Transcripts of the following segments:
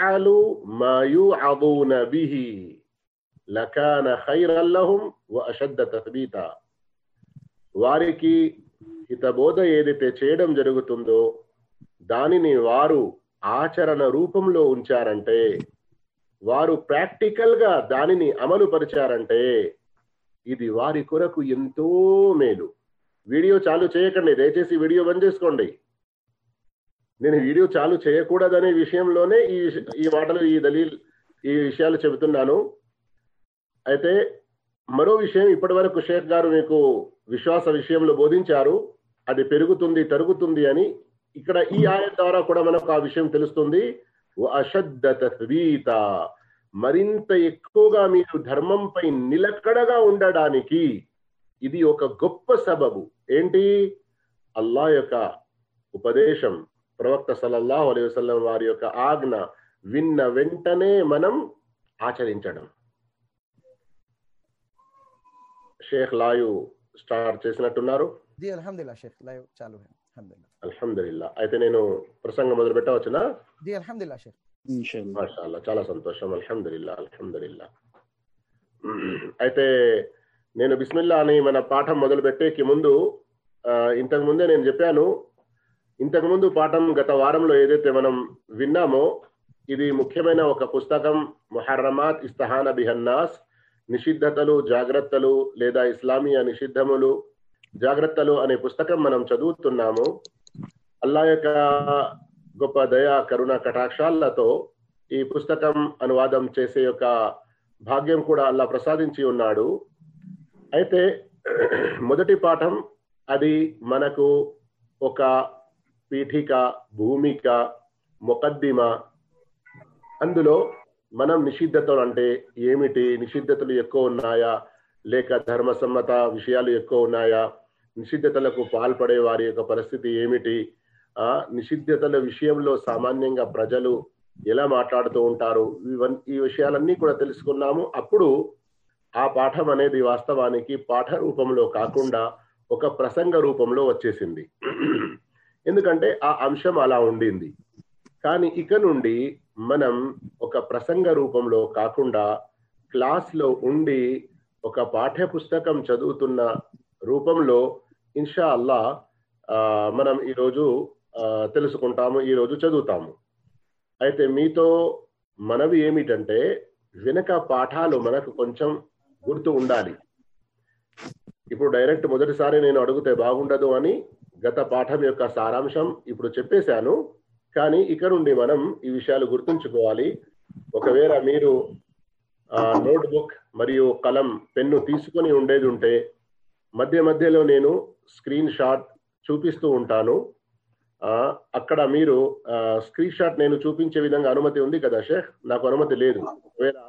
فعلوا ما يوعظون به لكان خيرا لهم وأشد تثبيتا వారికి హితబోధ ఏదైతే చేయడం జరుగుతుందో దానిని వారు ఆచరణ రూపంలో ఉంచారంటే వారు ప్రాక్టికల్ గా దానిని అమలు పరిచారంటే ఇది వారి కొరకు ఎంతో మేలు వీడియో చాలు చేయకండి దయచేసి వీడియో బంద్ చేసుకోండి నేను వీడియో చాలు చేయకూడదనే విషయంలోనే ఈ ఈ మాటలు ఈ దలీల్ ఈ విషయాలు చెబుతున్నాను. అయితే మరో విషయం ఇప్పటి వరకు షేక్ గారు మీకు విశ్వాస విషయంలో బోధించారు. అది పెరుగుతుంది తరుగుతుంది అని. ఇక్కడ ఈ ఆయన ద్వారా కూడా మనకు ఆ విషయం తెలుస్తుంది. అశద్ద తస్బీత మరింత ఎక్కువగా మీరు ధర్మంపై నిలకడగా ఉండడానికి ఇది ఒక గొప్ప సబబు. ఏంటి? అల్లా యొక్క ఉపదేశం. ప్రవక్త సలల్లాహు అలై వసల్లం వారి యొక్క ఆజ్ఞ విన్న వెంటనే మనం ఆచరించడం. షేఖ్ లాయు స్టార్ట్ చేసినట్టున్నారు. అల్హమ్దుల్లా అయితే నేను ప్రసంగం మొదలు పెట్టవచ్చునా? చాలా సంతోషం అల్హమ్దుల్లా అల్హమ్దుల్లా అయితే నేను బిస్మిల్లా అని మన పాఠం మొదలుపెట్టేకి ముందు ఇంతకు ముందే నేను చెప్పాను ఇంతకుముందు పాఠం గత వారంలో ఏదైతే మనం విన్నామో ఇది ముఖ్యమైన ఒక పుస్తకం మొహర్రమాత్ ఇస్తహాన బిహన్నాస్ నిషిద్ధతలు జాగ్రత్తలు లేదా ఇస్లామీయ నిషిద్ధములు జాగ్రత్తలు అనే పుస్తకం మనం చదువుతున్నాము. అల్లా యొక్క గొప్ప దయా కరుణ కటాక్షాలతో ఈ పుస్తకం అనువాదం చేసే యొక్క భాగ్యం కూడా అల్లా ప్రసాదించి ఉన్నాడు. అయితే మొదటి పాఠం అది మనకు ఒక పీఠిక భూమిక ముకద్దిమ. అందులో మనం నిషిద్ధతలు అంటే ఏమిటి? నిషిద్ధతలు ఎక్కువ ఉన్నాయా? లేక ధర్మసమ్మత విషయాలు ఎక్కువ ఉన్నాయా? నిషిద్ధతలకు పాల్పడే వారి యొక్క పరిస్థితి ఏమిటి? ఆ నిషిద్ధతల విషయంలో సామాన్యంగా ప్రజలు ఎలా మాట్లాడుతూ ఉంటారు? ఈ విషయాలన్నీ కూడా తెలుసుకున్నాము. అప్పుడు ఆ పాఠం అనేది వాస్తవానికి పాఠ రూపంలో కాకుండా ఒక ప్రసంగ రూపంలో వచ్చేసింది. ఎందుకంటే ఆ అంశం అలా ఉండింది. కానీ ఇక నుండి మనం ఒక ప్రసంగ రూపంలో కాకుండా క్లాస్లో ఉండి ఒక పాఠ్య పుస్తకం చదువుతున్న రూపంలో ఇన్షా అల్లా మనం ఈరోజు తెలుసుకుంటాము ఈరోజు చదువుతాము. అయితే మీతో మనవి ఏమిటంటే వెనక పాఠాలు మనకు కొంచెం గుర్తు ఉండాలి. ఇప్పుడు డైరెక్ట్ మొదటిసారి నేను అడిగితే బాగుండదు అని గత పాఠం యొక్క సారాంశం ఇప్పుడు చెప్పేశాను. కానీ ఇక నుండి మనం ఈ విషయాలు గుర్తుంచుకోవాలి. ఒకవేళ మీరు నోట్బుక్ మరియు కలం పెన్ను తీసుకొని ఉండేది ఉంటే మధ్య మధ్యలో నేను స్క్రీన్ షాట్ చూపిస్తూ ఉంటాను. అక్కడ మీరు స్క్రీన్ షాట్ నేను చూపించే విధంగా అనుమతి ఉంది కదా షేఖ్ నాకు అనుమతి లేదు. ఒకవేళ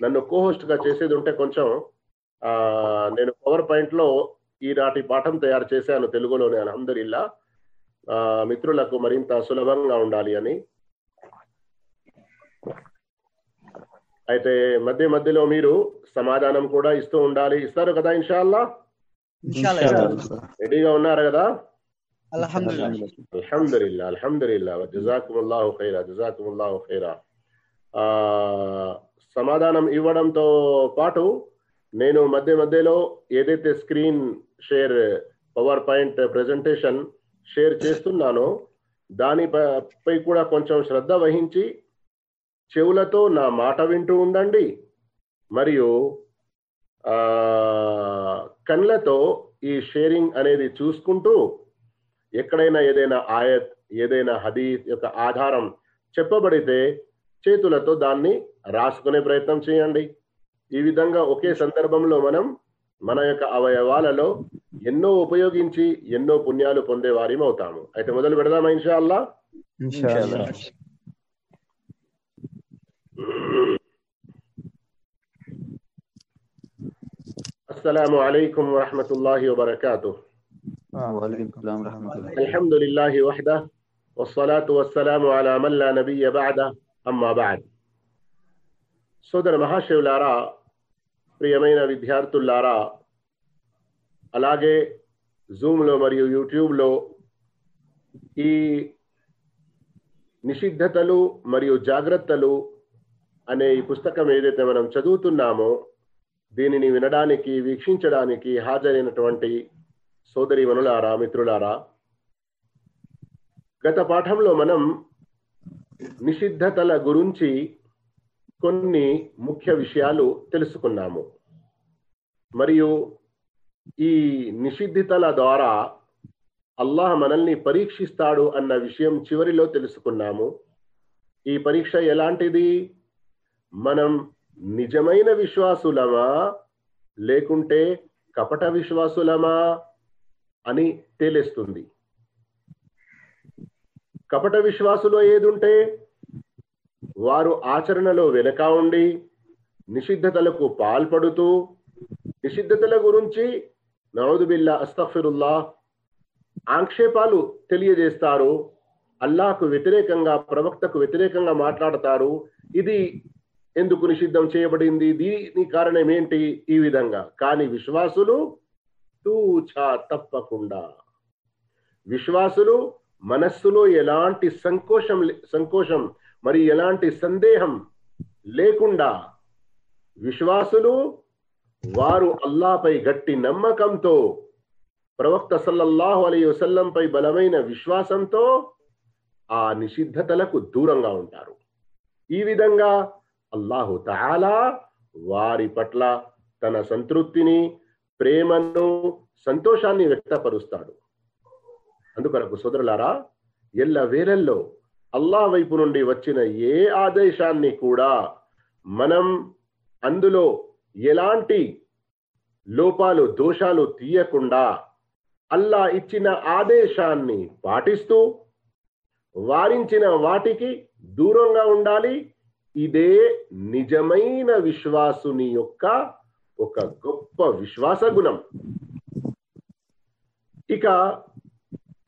నన్ను కోహోస్ట్గా చేసేది ఉంటే కొంచెం నేను పవర్ పాయింట్లో ఈనాటి పాఠం తయారు చేశాను తెలుగులోనే అలహందుల్లా మిత్రులకు మరింత సులభంగా ఉండాలి అని. అయితే మధ్య మధ్యలో మీరు సమాధానం కూడా ఇస్తూ ఉండాలి. ఇస్తారు కదా ఇన్షాల్లా రెడీగా ఉన్నారు కదా? అల్హందుల్లా అల్హమ్దుల్లా జజాకుముల్లాహు ఖైరా జజాకుముల్లాహు ఖైరా. సమాధానం ఇవ్వడంతో పాటు నేను మధ్య మధ్యలో ఏదైతే screen share PowerPoint presentation share చేస్తున్నానో. దానిపై కూడా కొంచెం శ్రద్ధ వహించి చెవులతో నా మాట వింటూ ఉండండి. మరియు కళ్ళతో ఈ షేరింగ్ అనేది చూసుకుంటూ ఎక్కడైనా ఏదైనా ఆయత్ ఏదైనా హదీస్ యొక్క ఆధారం చెప్పబడితే చేతులతో దాన్ని రాసుకునే ప్రయత్నం చేయండి. ఈ విధంగా ఒకే సందర్భంలో మనం మన యొక్క అవయవాలలో ఎన్నో ఉపయోగించి ఎన్నో పుణ్యాలు పొందే వారిం అవుతాము అయితే మొదలు పెడదామా ఇన్షా అల్లా ఇన్షాల్లా అస్సలాము అలైకుం వరహమతుల్లాహి వబర్కాతుహ్ వాలేకుం సలాం రహమతుల్లాహి الحمد لله وحده والصلاة والسلام على من لا نبي بعده أما بعد సోదర మహాశివులారా ప్రియమైన విద్యార్థులారా అలాగే జూమ్లో మరియు యూట్యూబ్లో ఈ నిషిద్ధతలు మరియు జాగ్రత్తలు అనే ఈ పుస్తకం ఏదైతే మనం చదువుతున్నామో దీనిని వినడానికి వీక్షించడానికి హాజరైనటువంటి సోదరి మనులారా మిత్రులారా గత పాఠంలో మనం నిషిద్ధతల గురించి కొన్ని ముఖ్య విషయాలు తెలుసుకున్నాము. మరియు ఈ నిషిద్ధితల ద్వారా అల్లాహ్ మనల్ని పరీక్షిస్తాడు అన్న విషయం చివరిలో తెలుసుకున్నాము. ఈ పరీక్ష ఎలాంటిది? మనం నిజమైన విశ్వాసులమా? లేకుంటే కపట విశ్వాసులమా? అని తేలేస్తుంది. కపట విశ్వాసులో ఏదుంటే వారు ఆచరణలో వెనక ఉండి నిషిద్ధతలకు పాల్పడుతూ నిషిద్ధతల గురించి నవదుబిల్లా అస్తఫిరుల్లా ఆక్షేపాలు తెలియజేస్తారు అల్లాహకు వ్యతిరేకంగా ప్రవక్తకు వ్యతిరేకంగా మాట్లాడతారు. ఇది ఎందుకు నిషిద్ధం చేయబడింది? దీని కారణం ఏంటి? ఈ విధంగా. కానీ విశ్వాసులు తూచా తప్పకుండా. విశ్వాసులు మనస్సులో ఎలాంటి సంకోచం సంకోచం మరి ఎలాంటి సందేహం లేకుండా విశ్వాసులు వారు అల్లాపై గట్టి నమ్మకంతో ప్రవక్త సల్లల్లాహు అలీ వసల్లంపై బలమైన విశ్వాసంతో ఆ నిషిద్ధతలకు దూరంగా ఉంటారు. ఈ విధంగా అల్లాహు తాలా వారి పట్ల తన సంతృప్తిని ప్రేమను సంతోషాన్ని వ్యక్తపరుస్తాడు. అందుకొరకు సోదరులారా ఎల్ల వేలల్లో అల్లా వైపు నుండి వచ్చిన ఏ ఆదేశాన్ని కూడా మనం అందులో ఎలాంటి లోపాలు దోషాలు తీయకుండా అల్లా ఇచ్చిన ఆదేశాన్ని పాటిస్తూ వారించిన వాటికి దూరంగా ఉండాలి. ఇదే నిజమైన విశ్వాసుని యొక్క ఒక గొప్ప విశ్వాస గుణం. ఇక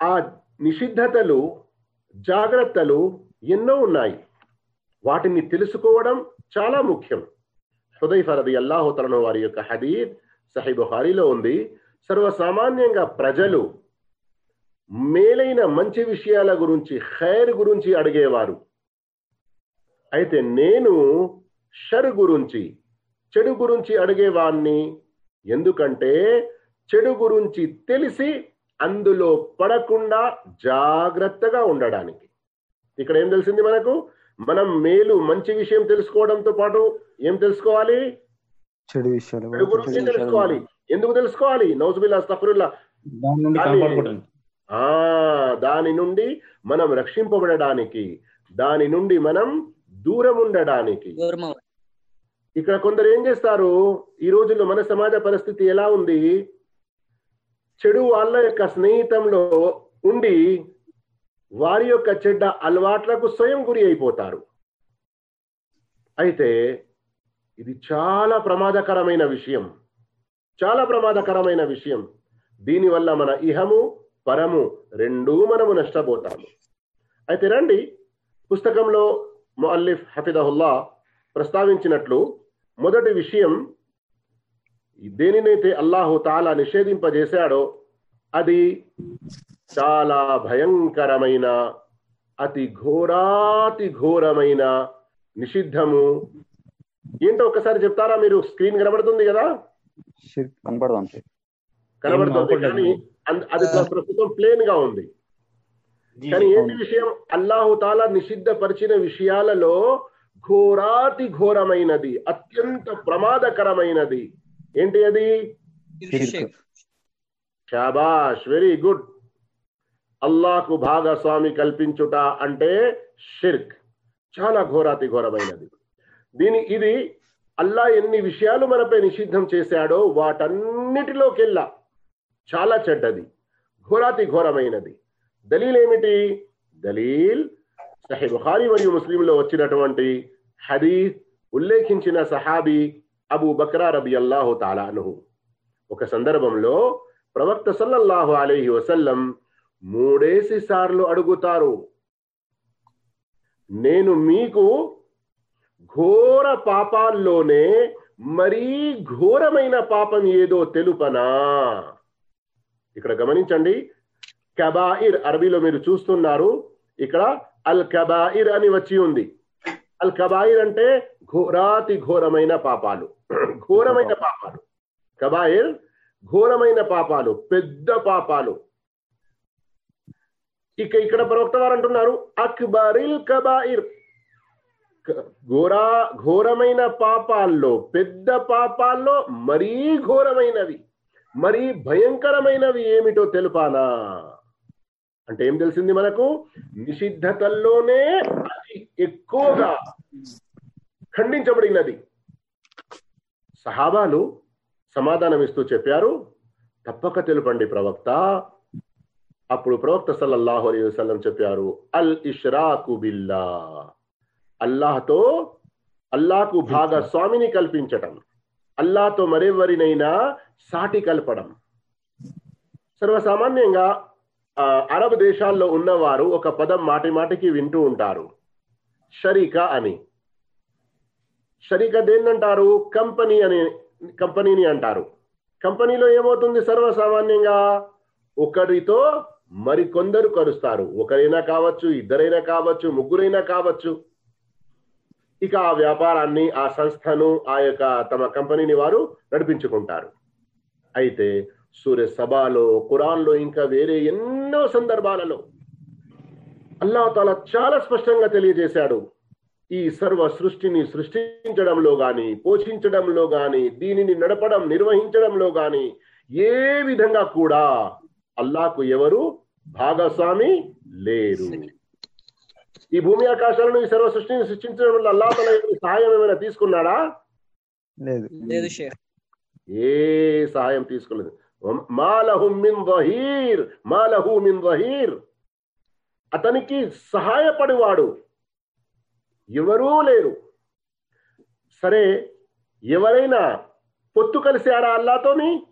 ఆ నిషిద్ధతలు జాగ్రత్తలు ఎన్నో ఉన్నాయి. వాటిని తెలుసుకోవడం చాలా ముఖ్యం. హుదైఫరది అల్లాహోతలను వారి యొక్క హదీద్ సహిబుహారీలో ఉంది. సర్వసామాన్యంగా ప్రజలు మేలైన మంచి విషయాల గురించి ఖైర్ గురించి అడిగేవారు. అయితే నేను షర్ గురించి చెడు గురించి అడిగేవాణ్ణి. ఎందుకంటే చెడు గురించి తెలిసి అందులో పడకుండా జాగ్రత్తగా ఉండడానికి. ఇక్కడ ఏం తెలిసింది మనకు? మనం మేలు మంచి విషయం తెలుసుకోవడంతో పాటు ఏం తెలుసుకోవాలి? చెడు విషయాలు గురించి తెలుసుకోవాలి. ఎందుకు తెలుసుకోవాలి? నౌజుబిల్లా అస్తఫరుల్లా. కాపాడుకోవడానికి ఆ దాని నుండి మనం రక్షింపబడడానికి దాని నుండి మనం దూరం ఉండడానికి. ఇక్కడ కొందరు ఏం చేస్తారు? ఈ రోజుల్లో మన సమాజ పరిస్థితి ఎలా ఉంది? చెడు వాళ్ళ యొక్క స్నేహితంలో ఉండి వారి యొక్క చెడ్డ అలవాట్లకు స్వయం గురి అయిపోతారు. అయితే ఇది చాలా ప్రమాదకరమైన విషయం. చాలా ప్రమాదకరమైన విషయం. దీనివల్ల మన ఇహము పరము రెండూ మనము నష్టపోతాము. అయితే రండి పుస్తకంలో మొల్లిఫ్ హఫిదహుల్లా ప్రస్తావించినట్లు మొదటి విషయం దేనినైతే అల్లాహు తాలా నిషేధింపజేశాడో అది చాలా భయంకరమైన అతి ఘోరాతి ఘోరమైన నిషిద్ధము. ఏంటో ఒకసారి చెప్తారా మీరు? స్క్రీన్ కనబడుతుంది కదా? కనబడుతుంది ఏం కానీ అది ప్రస్తుతం ప్లేన్గా ఉంది కానీ ఏంటి విషయం? అల్లాహు తాలా నిషిద్ధపరిచిన విషయాలలో ఘోరాతి ఘోరమైనది అత్యంత ప్రమాదకరమైనది. ఏంటి అది? షాబాష్ వెరీ గుడ్. అల్లాహకు భాగస్వామి కల్పించుట అంటే షిర్క్. చాలా ఘోరాతి ఘోరమైనది. దీని ఇది అల్లా ఎన్ని విషయాలు మనపై నిషిద్ధం చేశాడో వాటన్నిటిలోకెల్లా చాలా చెడ్డది. ఘోరాతి ఘోరమైనది. దలీల్ ఏమిటి దలీల్ సహీ బుఖారి మరియు ముస్లింలో వచ్చినటువంటి హదీస్ ఉల్లేఖించిన సహాబీ అబూ బక్రా రబి అల్లాహు తాలాను ఒక సందర్భంలో ప్రవక్త సల్లల్లాహు అలీహి వసల్లం మూడేసి సార్లు అడుగుతారు నేను మీకు ఘోర పాపాల్లోనే మరీ ఘోరమైన పాపం ఏదో తెలుపనా? ఇక్కడ గమనించండి కబాయిర్ అరబీలో మీరు చూస్తున్నారు ఇక్కడ అల్ కబాయిర్ అని వచ్చి ఉంది. అల్ కబాయిర్ అంటే ఘోరాతి ఘోరమైన పాపాలు. ఘోరమైన పాపాలు. కబాయిర్ ఘోరమైన పాపాలు పెద్ద పాపాలు. ఇక ఇక్కడ ప్రవక్త వారు అంటున్నారు అక్బరిల్ కబాయిర్. ఘోరా ఘోరమైన పాపాల్లో పెద్ద పాపాల్లో మరీ ఘోరమైనవి మరీ భయంకరమైనవి ఏమిటో తెలుపానా? అంటే ఏం తెలిసింది మనకు? నిషిద్ధతల్లోనే అతి ఎక్కువగా ఖండించబడినది. సహాబాలు సమాధానం ఇస్తూ చెప్పారు తప్పక తెలుపండి ప్రవక్త. అప్పుడు ప్రవక్త సల్లల్లాహు అలీ వసల్లం చెప్పారు అల్ ఇష్రాకు బిల్లా. అల్లాహ్తో అల్లాహకు భాగస్వామిని కల్పించటం. అల్లాతో మరెవరినైనా సాటి కలపడం. సర్వసామాన్యంగా అరబ్ దేశాల్లో ఉన్నవారు ఒక పదం మాటి మాటికి వింటూ ఉంటారు. షరీక అని. షరీక దేన్నంటారు? కంపెనీ అని కంపెనీని అంటారు. కంపెనీలో ఏమవుతుంది సర్వసామాన్యంగా? ఒకరితో మరికొందరు కలుస్తారు. ఒకరైనా కావచ్చు ఇద్దరైనా కావచ్చు ముగ్గురైనా కావచ్చు. ఇక ఆ వ్యాపారాన్ని ఆ సంస్థను ఆ యొక్క తమ కంపెనీని వారు నడిపించుకుంటారు. అయితే సూర్య సభలో ఖురాన్లో ఇంకా వేరే ఎన్నో సందర్భాలలో అల్లాహ్ తాలా చాలా స్పష్టంగా తెలియజేశాడు. ఈ సర్వ సృష్టిని సృష్టించడంలో గాని పోషించడంలో గాని దీనిని నడపడం నిర్వహించడంలో గాని ఏ విధంగా కూడా అల్లాహకు ఎవరు భాగస్వామి లేరు. ఈ భూమి ఆకాశాలను ఈ సర్వ సృష్టిని సృష్టించడం వల్ల అల్లా తల సహాయం ఏమైనా తీసుకున్నాడా? లేదు. ఏ సహాయం తీసుకోలేదు. మాలహు మిన్ వహీర్ మాలహు మిన్ వహీర్ అతనికి సహాయపడివాడు. ఎవరూ లేరు. సరే ఎవరైనా పొత్తు కలిశారా అల్లాతోని?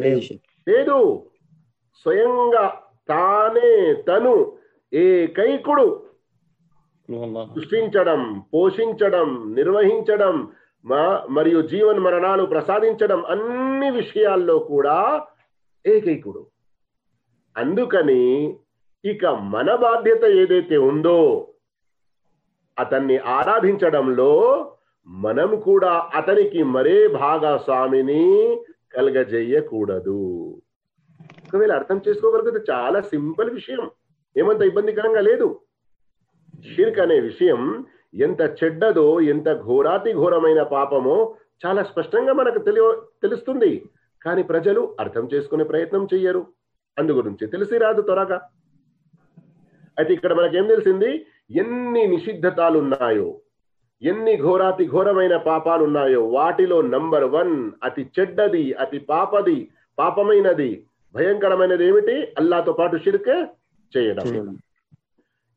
లేదు. లేదు. స్వయంగా తానే తను ఏకైకుడు సృష్టించడం పోషించడం నిర్వహించడం మా- మరియు జీవన్ మరణాలు ప్రసాదించడం అన్ని విషయాల్లో కూడా ఏకైకుడు. అందుకని ఇక మన బాధ్యత ఏదైతే ఉందో అతన్ని ఆరాధించడంలో మనం కూడా అతనికి మరే భాగస్వామిని కలగజేయకూడదు. ఒకవేళ అర్థం చేసుకోగలిగితే చాలా సింపుల్ విషయం. ఏమంత ఇబ్బందికరంగా లేదు. షిర్క్ అనే విషయం ఎంత చెడ్డదో ఎంత ఘోరాతి ఘోరమైన పాపమో చాలా స్పష్టంగా మనకు తెలియ తెలుస్తుంది. కానీ ప్రజలు అర్థం చేసుకునే ప్రయత్నం చెయ్యరు. అందు గురించి తెలిసి రాదు త్వరగా. అయితే ఇక్కడ మనకేం తెలిసింది? ఎన్ని నిషిద్ధతాలు ఉన్నాయో ఎన్ని ఘోరాతి ఘోరమైన పాపాలు ఉన్నాయో వాటిలో నంబర్ వన్ అతి చెడ్డది అతి పాపది పాపమైనది భయంకరమైనది ఏమిటి? అల్లాతో పాటు షిర్క్ చేయడం.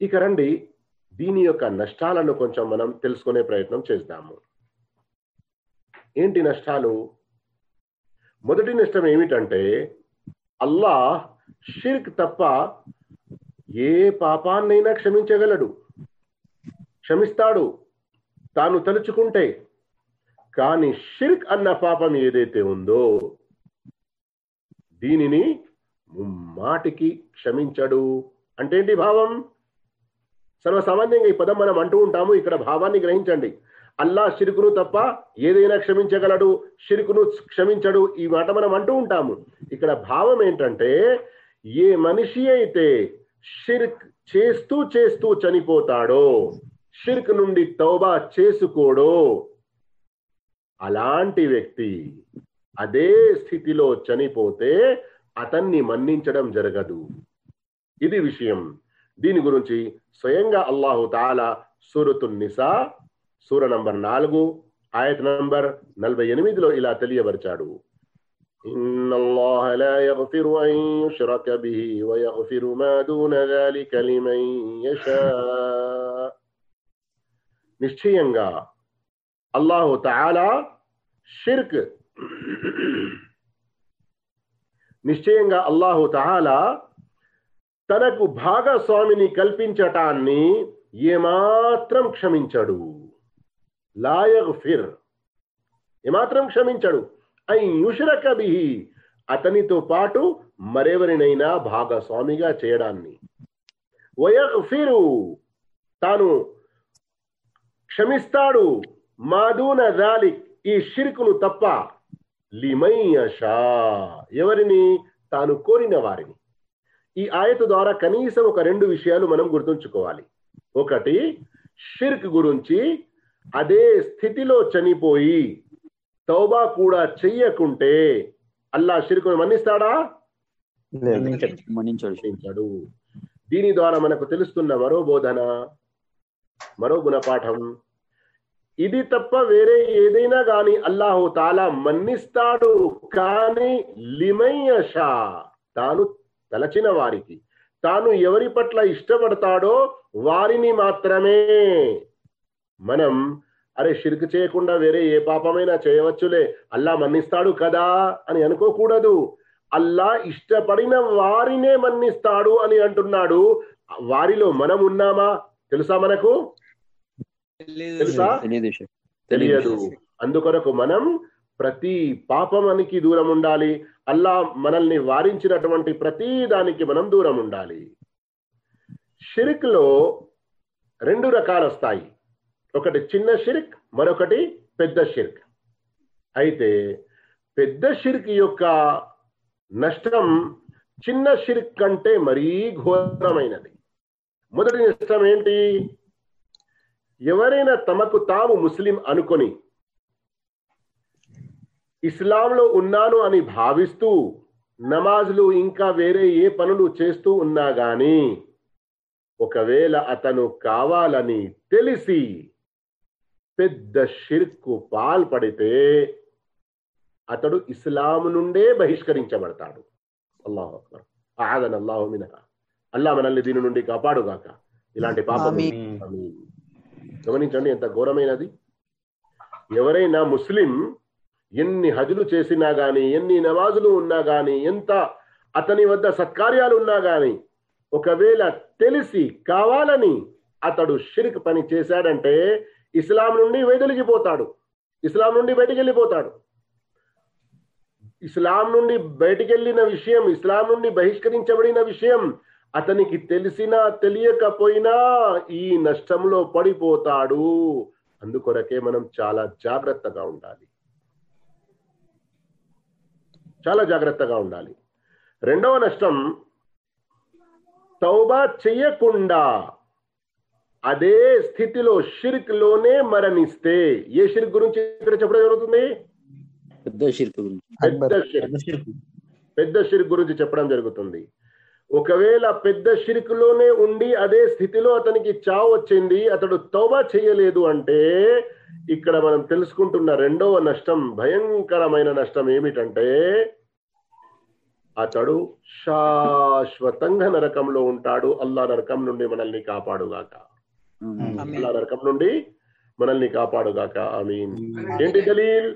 ఇక రండి దీని యొక్క నష్టాలను కొంచెం మనం తెలుసుకునే ప్రయత్నం చేద్దాము. ఏంటి నష్టాలు? మొదటి నష్టం ఏమిటంటే అల్లాహ్ షిర్క్ తప్ప ఏ పాపాన్నైనా క్షమించగలడు. క్షమిస్తాడు. తాను తలుచుకుంటే. కానీ షిర్క్ అన్న పాపం ఏదైతే ఉందో దీనిని ముమ్మాటికి క్షమించడు. అంటే ఏంటి భావం? సర్వసామాన్యంగా ఈ పదం మనం అంటూ ఉంటాము. ఇక్కడ భావాన్ని గ్రహించండి. అల్లా షిరుకును తప్ప ఏదైనా క్షమించగలడు షిరుకును క్షమించడు ఈ మాట మనం అంటూ ఉంటాము. ఇక్కడ భావం ఏంటంటే ఏ మనిషి అయితే షిర్క్ చేస్తూ చేస్తూ చనిపోతాడో షిర్క్ నుండి తౌబా చేసుకోడో అలాంటి వ్యక్తి అదే స్థితిలో చనిపోతే అతన్ని మన్నించడం జరగదు. ఇది విషయం. దీని గురించి స్వయంగా అల్లాహు తాలా సూరతు నిసా సూర నంబర్ నాలుగు ఆయత నంబర్ నలభై ఎనిమిదిలో ఇలా తెలియబరిచాడు إن الله لا يغفر أن يشرك به ويغفر ما دون ذلك لمن يشاء నిశ్చయంగా అల్లాహు తాలా షిర్క్ నిశ్చయంగా అల్లాహు తాలా తనకు భాగస్వామిని కల్పించటాన్ని ఏమాత్రం క్షమించడు. లాయగ్ ఫిర్. ఏమాత్రం క్షమించడు. ఐ యుషరక బిహి. అతనితో పాటు మరెవరినైనా భాగస్వామిగా చేయడాన్ని. వయఫిరు తాను క్షమిస్తాడు. మాదూన దాలిక్ ఈ షిర్కును తప్ప లిమయ్యషా ఎవరిని? తాను కోరిన వారిని. ఈ ఆయత ద్వారా కనీసం ఒక రెండు విషయాలు మనం గుర్తుంచుకోవాలి. ఒకటి షిర్క్ గురించి అదే స్థితిలో చనిపోయి తౌబా కూడా చెయ్యకుంటే అల్లా షిర్కును మన్నిస్తాడా? లేదు. మన్నించాడు. దీని ద్వారా మనకు తెలుస్తున్న మరో బోధన మరో గుణపాఠం. ఇది తప్ప వేరే ఏదైనా గాని అల్లాహు తాలా మన్నిస్తాడు. కానీ లిమయ్యషా తాను తలచిన వారికి. తాను ఎవరి పట్ల ఇష్టపడతాడో వారిని మాత్రమే. మనం అరే షిర్క్ చేయకుండా వేరే ఏ పాపమైనా చేయవచ్చులే. అల్లా మన్నిస్తాడు కదా అని అనుకోకూడదు. అల్లా ఇష్టపడిన వారినే మన్నిస్తాడు అని అంటున్నాడు. వారిలో మనం ఉన్నామా? తెలుసా మనకు? తెలుసా? తెలియదు. అందుకొరకు మనం ప్రతి పాపమనికి దూరం ఉండాలి. అల్లా మనల్ని వారించినటువంటి ప్రతి దానికి మనం దూరం ఉండాలి. షిరిక్లో రెండు రకాలు వస్తాయి ఒకటి చిన్న షిరిక్ మరొకటి పెద్ద షిర్క్. అయితే పెద్ద షిర్క్ యొక్క నష్టం చిన్న షిర్క్ కంటే మరీ ఘోరమైనది. మొదటి నష్టం ఏంటి? ఎవరైనా తమకు తాము ముస్లిం అనుకొని ఇస్లాంలో ఉన్నాను అని భావిస్తూ నమాజులు ఇంకా వేరే ఏ పనులు చేస్తూ ఉన్నా గాని ఒకవేళ అతను కావాలని తెలిసి పెద్ద షిర్కు పాల్పడితే అతడు ఇస్లాం నుండే బహిష్కరించబడతాడు. అల్లాహు అక్బర్. ఆదన్ అల్లాహు మినహ. అల్లా మనల్ని దీని నుండి కాపాడుగాక. ఇలాంటి పాపం. గమనించండి ఎంత ఘోరమైనది. ఎవరైనా ముస్లిం ఎన్ని హజులు చేసినా గాని ఎన్ని నమాజులు ఉన్నా గాని ఎంత అతని వద్ద సత్కార్యాలు ఉన్నా గాని ఒకవేళ తెలిసి కావాలని అతడు షిరిక్ పని చేశాడంటే ఇస్లాం నుండి వైదొలిగిపోతాడు ఇస్లాం నుండి బయటికి వెళ్ళిపోతాడు ఇస్లాం నుండి బయటికి వెళ్ళిన విషయం ఇస్లాం నుండి బహిష్కరించబడిన విషయం అతనికి తెలిసినా తెలియకపోయినా ఈ నష్టంలో పడిపోతాడు. అందుకొరకే మనం చాలా జాగ్రత్తగా ఉండాలి. చాలా జాగ్రత్తగా ఉండాలి. రెండవ నష్టం తౌబా చెయ్యకుండా అదే స్థితిలో షిర్క్లోనే మరణిస్తే ఏ షిర్క్ గురించి ఇక్కడ చెప్పడం జరుగుతుంది? పెద్ద షిర్క్ గురించి. పెద్ద షిర్క్. పెద్ద షిర్క్. గురించి చెప్పడం జరుగుతుంది. ఒకవేళ పెద్ద షిర్కులోనే ఉండి అదే స్థితిలో అతనికి చావు వచ్చింది అతడు తౌబా చేయలేదు అంటే ఇక్కడ మనం తెలుసుకుంటున్న రెండవ నష్టం భయంకరమైన నష్టం ఏమిటంటే అతడు శాశ్వతంగా నరకంలో ఉంటాడు. అల్లా నరకం నుండి మనల్ని కాపాడుగాక. అల్లా నరకం నుండి మనల్ని కాపాడుగాక. ఆమీన్. ఏంటి దలీల్?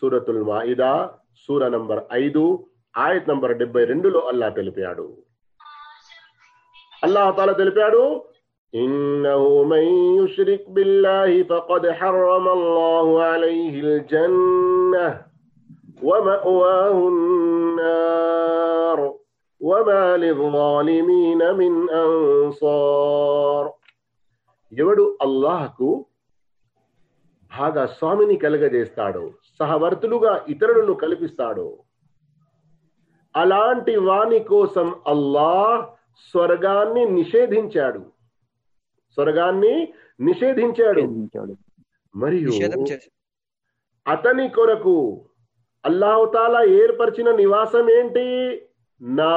సూరతుల్ మాయిదా సూర నంబర్ ఐదు ఆయత్ నంబర్ డెబ్బై రెండులో అల్లా తెలిపాడు. అల్లాహ్ తాలా తెలిపాడు إنه من يشرك بالله فقد حرم الله عليه الجنة ومأواه النار وما للظالمين من أنصار ఎవడు అల్లాహకు భాగస్వామిని కలగజేస్తాడో సహవర్తులుగా ఇతరులను కల్పిస్తాడో అలాంటి వాని కోసం అల్లాహ్ స్వర్గాన్ని నిషేధించాడు స్వర్గాన్ని నిషేధించాడు. మరియు అతని కొరకు అల్లాహుతాలా ఏర్పరిచిన నివాసం ఏంటి? నా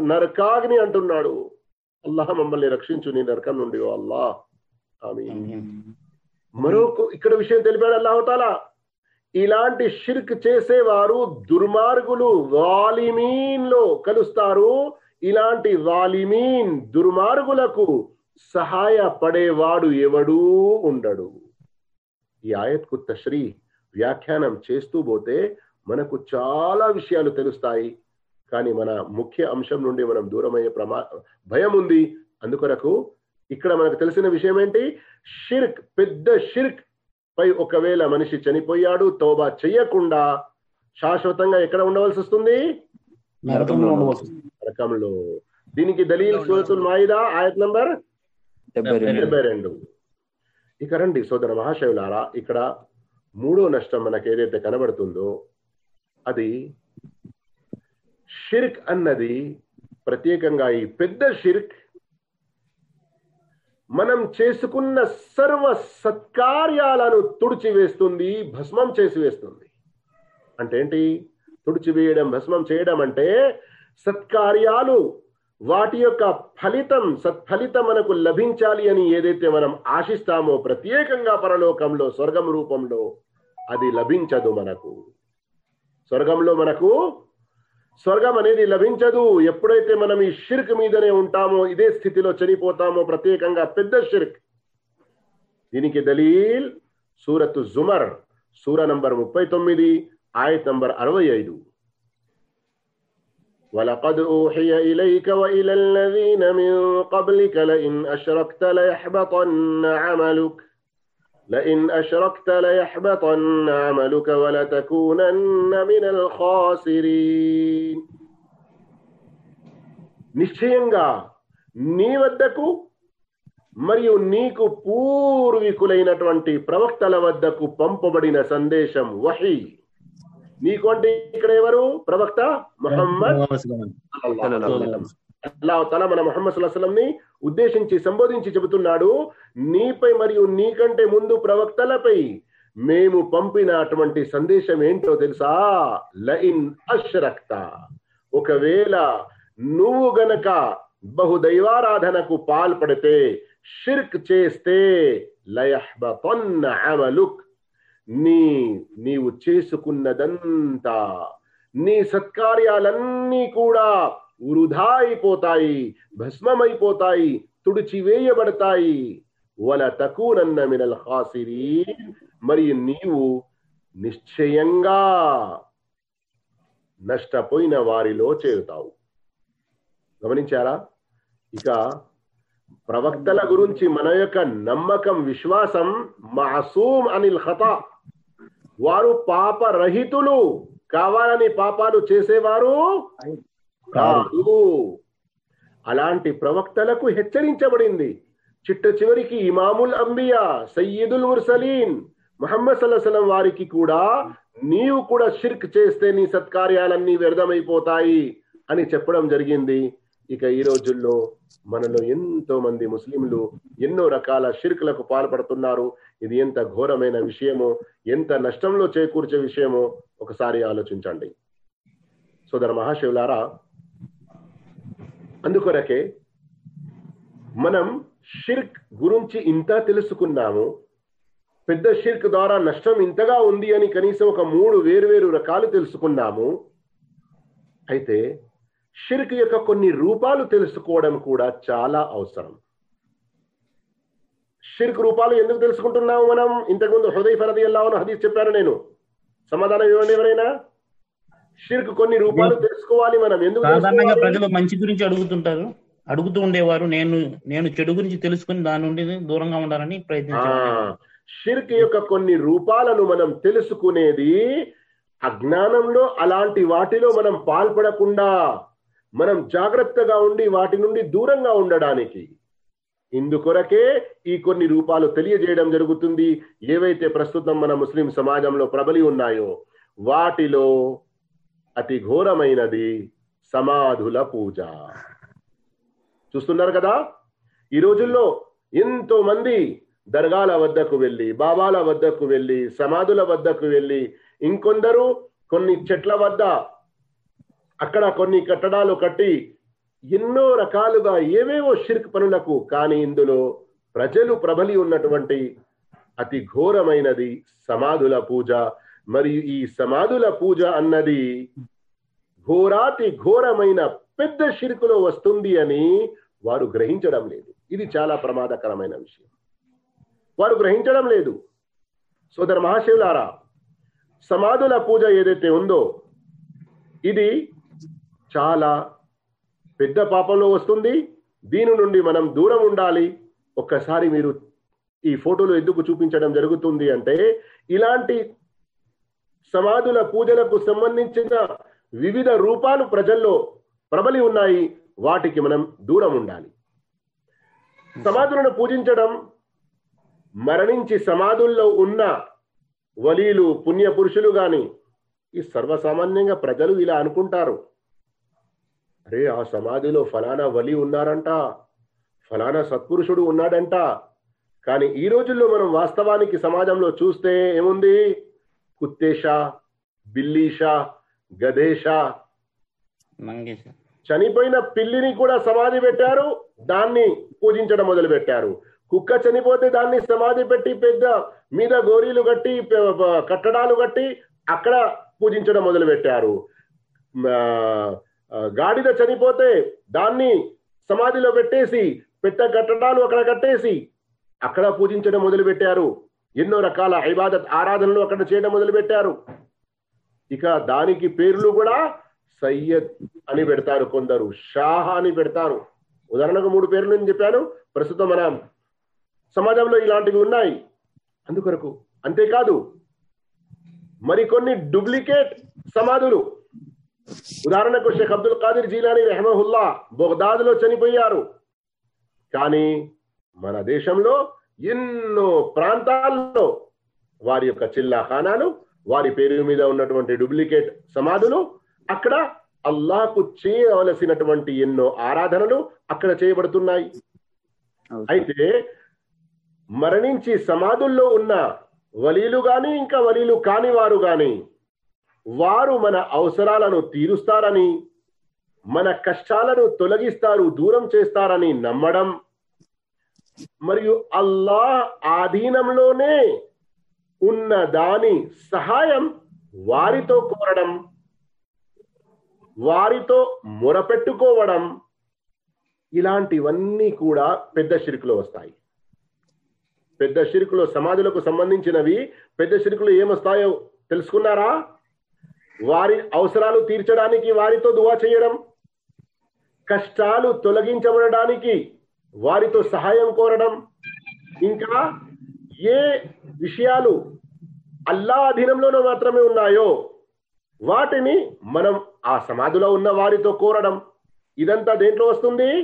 నరకాగ్ని అంటున్నాడు. అల్లాహ్ మమ్మల్ని రక్షించు నీ నరకం నుండి ఓ అల్లాహ్. ఆమీన్. మరొక ఇక్కడ విషయం తెలిపాడు అల్లాహుతాలా ఇలాంటి షిర్క్ చేసేవారు దుర్మార్గులు వాలిమీన్లో కలుస్తారు. ఇలాంటి వాలిమీన్ దుర్మార్గులకు సహాయపడేవాడు ఎవడూ ఉండడు. ఈ ఆయత్కు తశ్రీ వ్యాఖ్యానం చేస్తూ పోతే మనకు చాలా విషయాలు తెలుస్తాయి. కానీ మన ముఖ్య అంశం నుండి మనం దూరమయ్యే ప్రమా భయం ఉంది. అందుకొరకు ఇక్కడ మనకు తెలిసిన విషయం ఏంటి? షిర్క్ పెద్ద షిర్క్ పై ఒకవేళ మనిషి చనిపోయాడు తోబా చెయ్యకుండా శాశ్వతంగా ఎక్కడ ఉండవలసి వస్తుంది? నరకంలో దీనికి దలీల్ సూరతుల్ మాయిదా ఆయత్ నంబర్ డెబ్బై రెండు. ఇక రండి సోదర మహాశివులారా ఇక్కడ మూడో నష్టం మనకు ఏదైతే కనబడుతుందో అది షిర్క్ అన్నది ప్రత్యేకంగా ఈ పెద్ద షిర్క్. మనం చేసుకున్న సర్వ సత్కార్యాలను తుడిచివేస్తుంది భస్మం చేసి వేస్తుంది అంటే ఏంటి? తుడిచివేయడం భస్మం చేయడం అంటే సత్కార్యాలు వాటి యొక్క ఫలితం సత్ఫలితం మనకు లభించాలి అని ఏదైతే మనం ఆశిస్తామో ప్రత్యేకంగా పరలోకంలో స్వర్గం రూపంలో అది లభించదు మనకు. స్వర్గంలో మనకు స్వర్గం అనేది లభించదు. ఎప్పుడైతే మనం ఈ షిర్క్ మీదనే ఉంటామో ఇదే స్థితిలో చనిపోతామో ప్రత్యేకంగా పెద్ద షిర్క్. దీనికి దలీల్ సూరత్ జుమర్ సూర నంబర్ ముప్పై తొమ్మిది ఆయత్ నంబర్ అరవై ఐదు. ولقد أوحي إليك وإلى الذين من قبلك لئن أشركت ليحبطن عملك لئن أشركت ليحبطن عملك ولتكونن من الخاسرين నిశ్చయంగా నీ వద్దకు మరియు నీకు పూర్వీకులైనటువంటి ప్రవక్తల వద్దకు పంపబడిన సందేశం వహీ నీకు అంటే ఇక్కడ ఎవరు? ప్రవక్త ముహమ్మద్ అల్లా తల మన ముహమ్మద్ సుల్లాహం ని ఉద్దేశించి సంబోధించి చెబుతున్నాడు నీపై మరియు నీకంటే ముందు ప్రవక్తలపై మేము పంపిన అటువంటి సందేశం ఏంటో తెలుసా? లయిన్ అశ్రక్త ఒకవేళ నువ్వు గనక బహుదైవారాధనకు పాల్పడితే షిర్క్ చేస్తే లయహ్బతన్న అమలుక్ నీ నీవు చేసుకున్నదంతా నీ సత్కార్యాలన్నీ కూడా వృధా అయిపోతాయి భస్మమైపోతాయి తుడిచివేయబడతాయి. వల తకూనన్న మినల్ హాసిరి మరి నీవు నిశ్చయంగా నష్టపోయిన వారిలో చేరుతావు. గమనించారా? ఇక ప్రవక్తల గురించి మన యొక్క నమ్మకం విశ్వాసం మాసూమ్ అనిల్ ఖతా. వారు పాపరహితులు. కావాలని పాపాలు చేసేవారు కాదు. అలాంటి ప్రవక్తలకు హెచ్చరించబడింది. చిట్ట చివరికి ఇమాముల్ అంబియా సయ్యదుల్ ముర్సలీన్ మహమ్మద్ సల్లాహం వారికి కూడా నీవు కూడా షిర్క్ చేస్తే నీ సత్కార్యాలన్నీ వ్యర్థమైపోతాయి అని చెప్పడం జరిగింది. ఇక ఈ రోజుల్లో మనలో ఎంతో మంది ముస్లింలు ఎన్నో రకాల షిర్కులకు పాల్పడుతున్నారు. ఇది ఎంత ఘోరమైన విషయమో ఎంత నష్టంలో చేకూర్చే విషయమో ఒకసారి ఆలోచించండి. సోదర మహాశివులారా అందుకొరకే మనం షిర్క్ గురించి ఇంత తెలుసుకున్నాము. పెద్ద షిర్క్ ద్వారా నష్టం ఇంతగా ఉంది అని కనీసం ఒక మూడు వేరు వేరు రకాలు తెలుసుకున్నాము. అయితే షిర్క్ యొక్క కొన్ని రూపాలు తెలుసుకోవడం కూడా చాలా అవసరం. షిర్క్ రూపాలు ఎందుకు తెలుసుకుంటున్నాము మనం? ఇంతకుముందు హృదయ ఫరది ఎలా హదీస్ చెప్పాను నేను. సమాధానం ఇవ్వండి ఎవరైనా? షిర్క్ కొన్ని రూపాలు తెలుసుకోవాలి మనం. ఎందుకు సాధారణంగా? ప్రజలు మంచి గురించి అడుగుతుంటారు. అడుగుతూ ఉండేవారు. నేను నేను చెడు గురించి తెలుసుకుని దాని నుండి దూరంగా ఉండాలని ప్రయత్నించాను షిర్క్ యొక్క కొన్ని రూపాలను మనం తెలుసుకునేది అజ్ఞానంలో అలాంటి వాటిలో మనం పాల్పడకుండా మనం జాగ్రత్తగా ఉండి వాటి నుండి దూరంగా ఉండడానికి. ఇందుకొరకే ఈ కొన్ని రూపాలు తెలియజేయడం జరుగుతుంది. ఏవైతే ప్రస్తుతం మన ముస్లిం సమాజంలో ప్రబలి ఉన్నాయో వాటిలో అతి ఘోరమైనది సమాధుల పూజ. చూస్తున్నారు కదా? ఈ రోజుల్లో ఎంతో మంది దర్గాల వద్దకు వెళ్ళి బాబాల వద్దకు వెళ్ళి సమాధుల వద్దకు వెళ్ళి ఇంకొందరు కొన్ని చెట్ల వద్ద అక్కడ కొన్ని కట్టడాలు కట్టి ఎన్నో రకాలుగా ఏవేవో షిర్క్ పనులకు కానీ ఇందులో ప్రజలు ప్రబలి ఉన్నటువంటి అతి ఘోరమైనది సమాధుల పూజ. మరియు ఈ సమాధుల పూజ అన్నది ఘోరాతి ఘోరమైన పెద్ద షిరుకులో వస్తుంది అని వారు గ్రహించడం లేదు. ఇది చాలా ప్రమాదకరమైన విషయం. వారు గ్రహించడం లేదు. సోదర మహాశివులారా సమాధుల పూజ ఏదైతే ఉందో ఇది చాలా పెద్ద పాపంలో వస్తుంది. దీని నుండి మనం దూరం ఉండాలి. ఒక్కసారి మీరు ఈ ఫోటోలు ఎందుకు చూపించడం జరుగుతుంది అంటే ఇలాంటి సమాధుల పూజలకు సంబంధించిన వివిధ రూపాలు ప్రజల్లో ప్రబలి ఉన్నాయి. వాటికి మనం దూరం ఉండాలి. సమాధులను పూజించడం మరణించి సమాధుల్లో ఉన్న వలీలు పుణ్య పురుషులు గాని ఈ సర్వసామాన్యంగా ప్రజలు ఇలా అనుకుంటారు. అరే ఆ సమాధిలో ఫలానా వలి ఉన్నారంట ఫలానా సత్పురుషుడు ఉన్నాడంట. కానీ ఈ రోజుల్లో మనం వాస్తవానికి సమాజంలో చూస్తే ఏముంది? కుత్తేషా బిల్లీషా గదేషా చనిపోయిన పిల్లిని కూడా సమాధి పెట్టారు దాన్ని పూజించడం మొదలు పెట్టారు కుక్క చనిపోతే దాన్ని సమాధి పెట్టి పెద్ద మీద గోరీలు కట్టి కట్టడాలు కట్టి అక్కడ పూజించడం మొదలు పెట్టారు గాడిద చనిపోతే దాన్ని సమాధిలో పెట్టేసి పెట్ట కట్టడాలు అక్కడ కట్టేసి అక్కడ పూజించడం మొదలు పెట్టారు ఎన్నో రకాల ఐబాదత్ ఆరాధనలు అక్కడ చేయడం మొదలు పెట్టారు ఇక దానికి పేర్లు కూడా సయ్యద్ అని పెడతారు కొందరు షాహ అని పెడతారు. ఉదాహరణకు మూడు పేర్లు నేను చెప్పాను. ప్రస్తుతం మన సమాజంలో ఇలాంటివి ఉన్నాయి. అందుకొరకు అంతేకాదు మరికొన్ని డూప్లికేట్ సమాధులు ఉదాహరణకు షేఖ్ అబ్దుల్ ఖాదిర్ జీలాని రెహమహుల్లా బొగ్దాద్లో చనిపోయారు. కానీ మన దేశంలో ఎన్నో ప్రాంతాల్లో వారి యొక్క చిల్లా ఖానాలు వారి పేరు మీద ఉన్నటువంటి డూప్లికేట్ సమాధులు అక్కడ అల్లాహకు చేయవలసినటువంటి ఎన్నో ఆరాధనలు అక్కడ చేయబడుతున్నాయి. అయితే మరణించి సమాధుల్లో ఉన్న వలీలు గాని ఇంకా వలీలు కాని వారు గాని వారు మన అవసరాలను తీరుస్తారని మన కష్టాలను తొలగిస్తారు దూరం చేస్తారని నమ్మడం. మరియు అల్లాహ్ ఆధీనంలోనే ఉన్న దాని సహాయం వారితో కోరడం వారితో మొరపెట్టుకోవడం ఇలాంటివన్నీ కూడా పెద్ద షిరుకులో వస్తాయి. పెద్ద షిరుకులో సమాధులకు సంబంధించినవి పెద్ద షిరుకులు ఏమొస్తాయో తెలుసుకున్నారా? వారి అవసరాలు తీర్చడానికి వారితో దువా చేయడం కష్టాలు తొలగించబడడానికి వారితో సహాయం కోరడం ఇంకా ఏ విషయాలు అల్లా అధీనంలోనూ మాత్రమే ఉన్నాయో వాటిని మనం ఆ సమాధిలో ఉన్న వారితో కోరడం. ఇదంతా దేంట్లో వస్తుంది?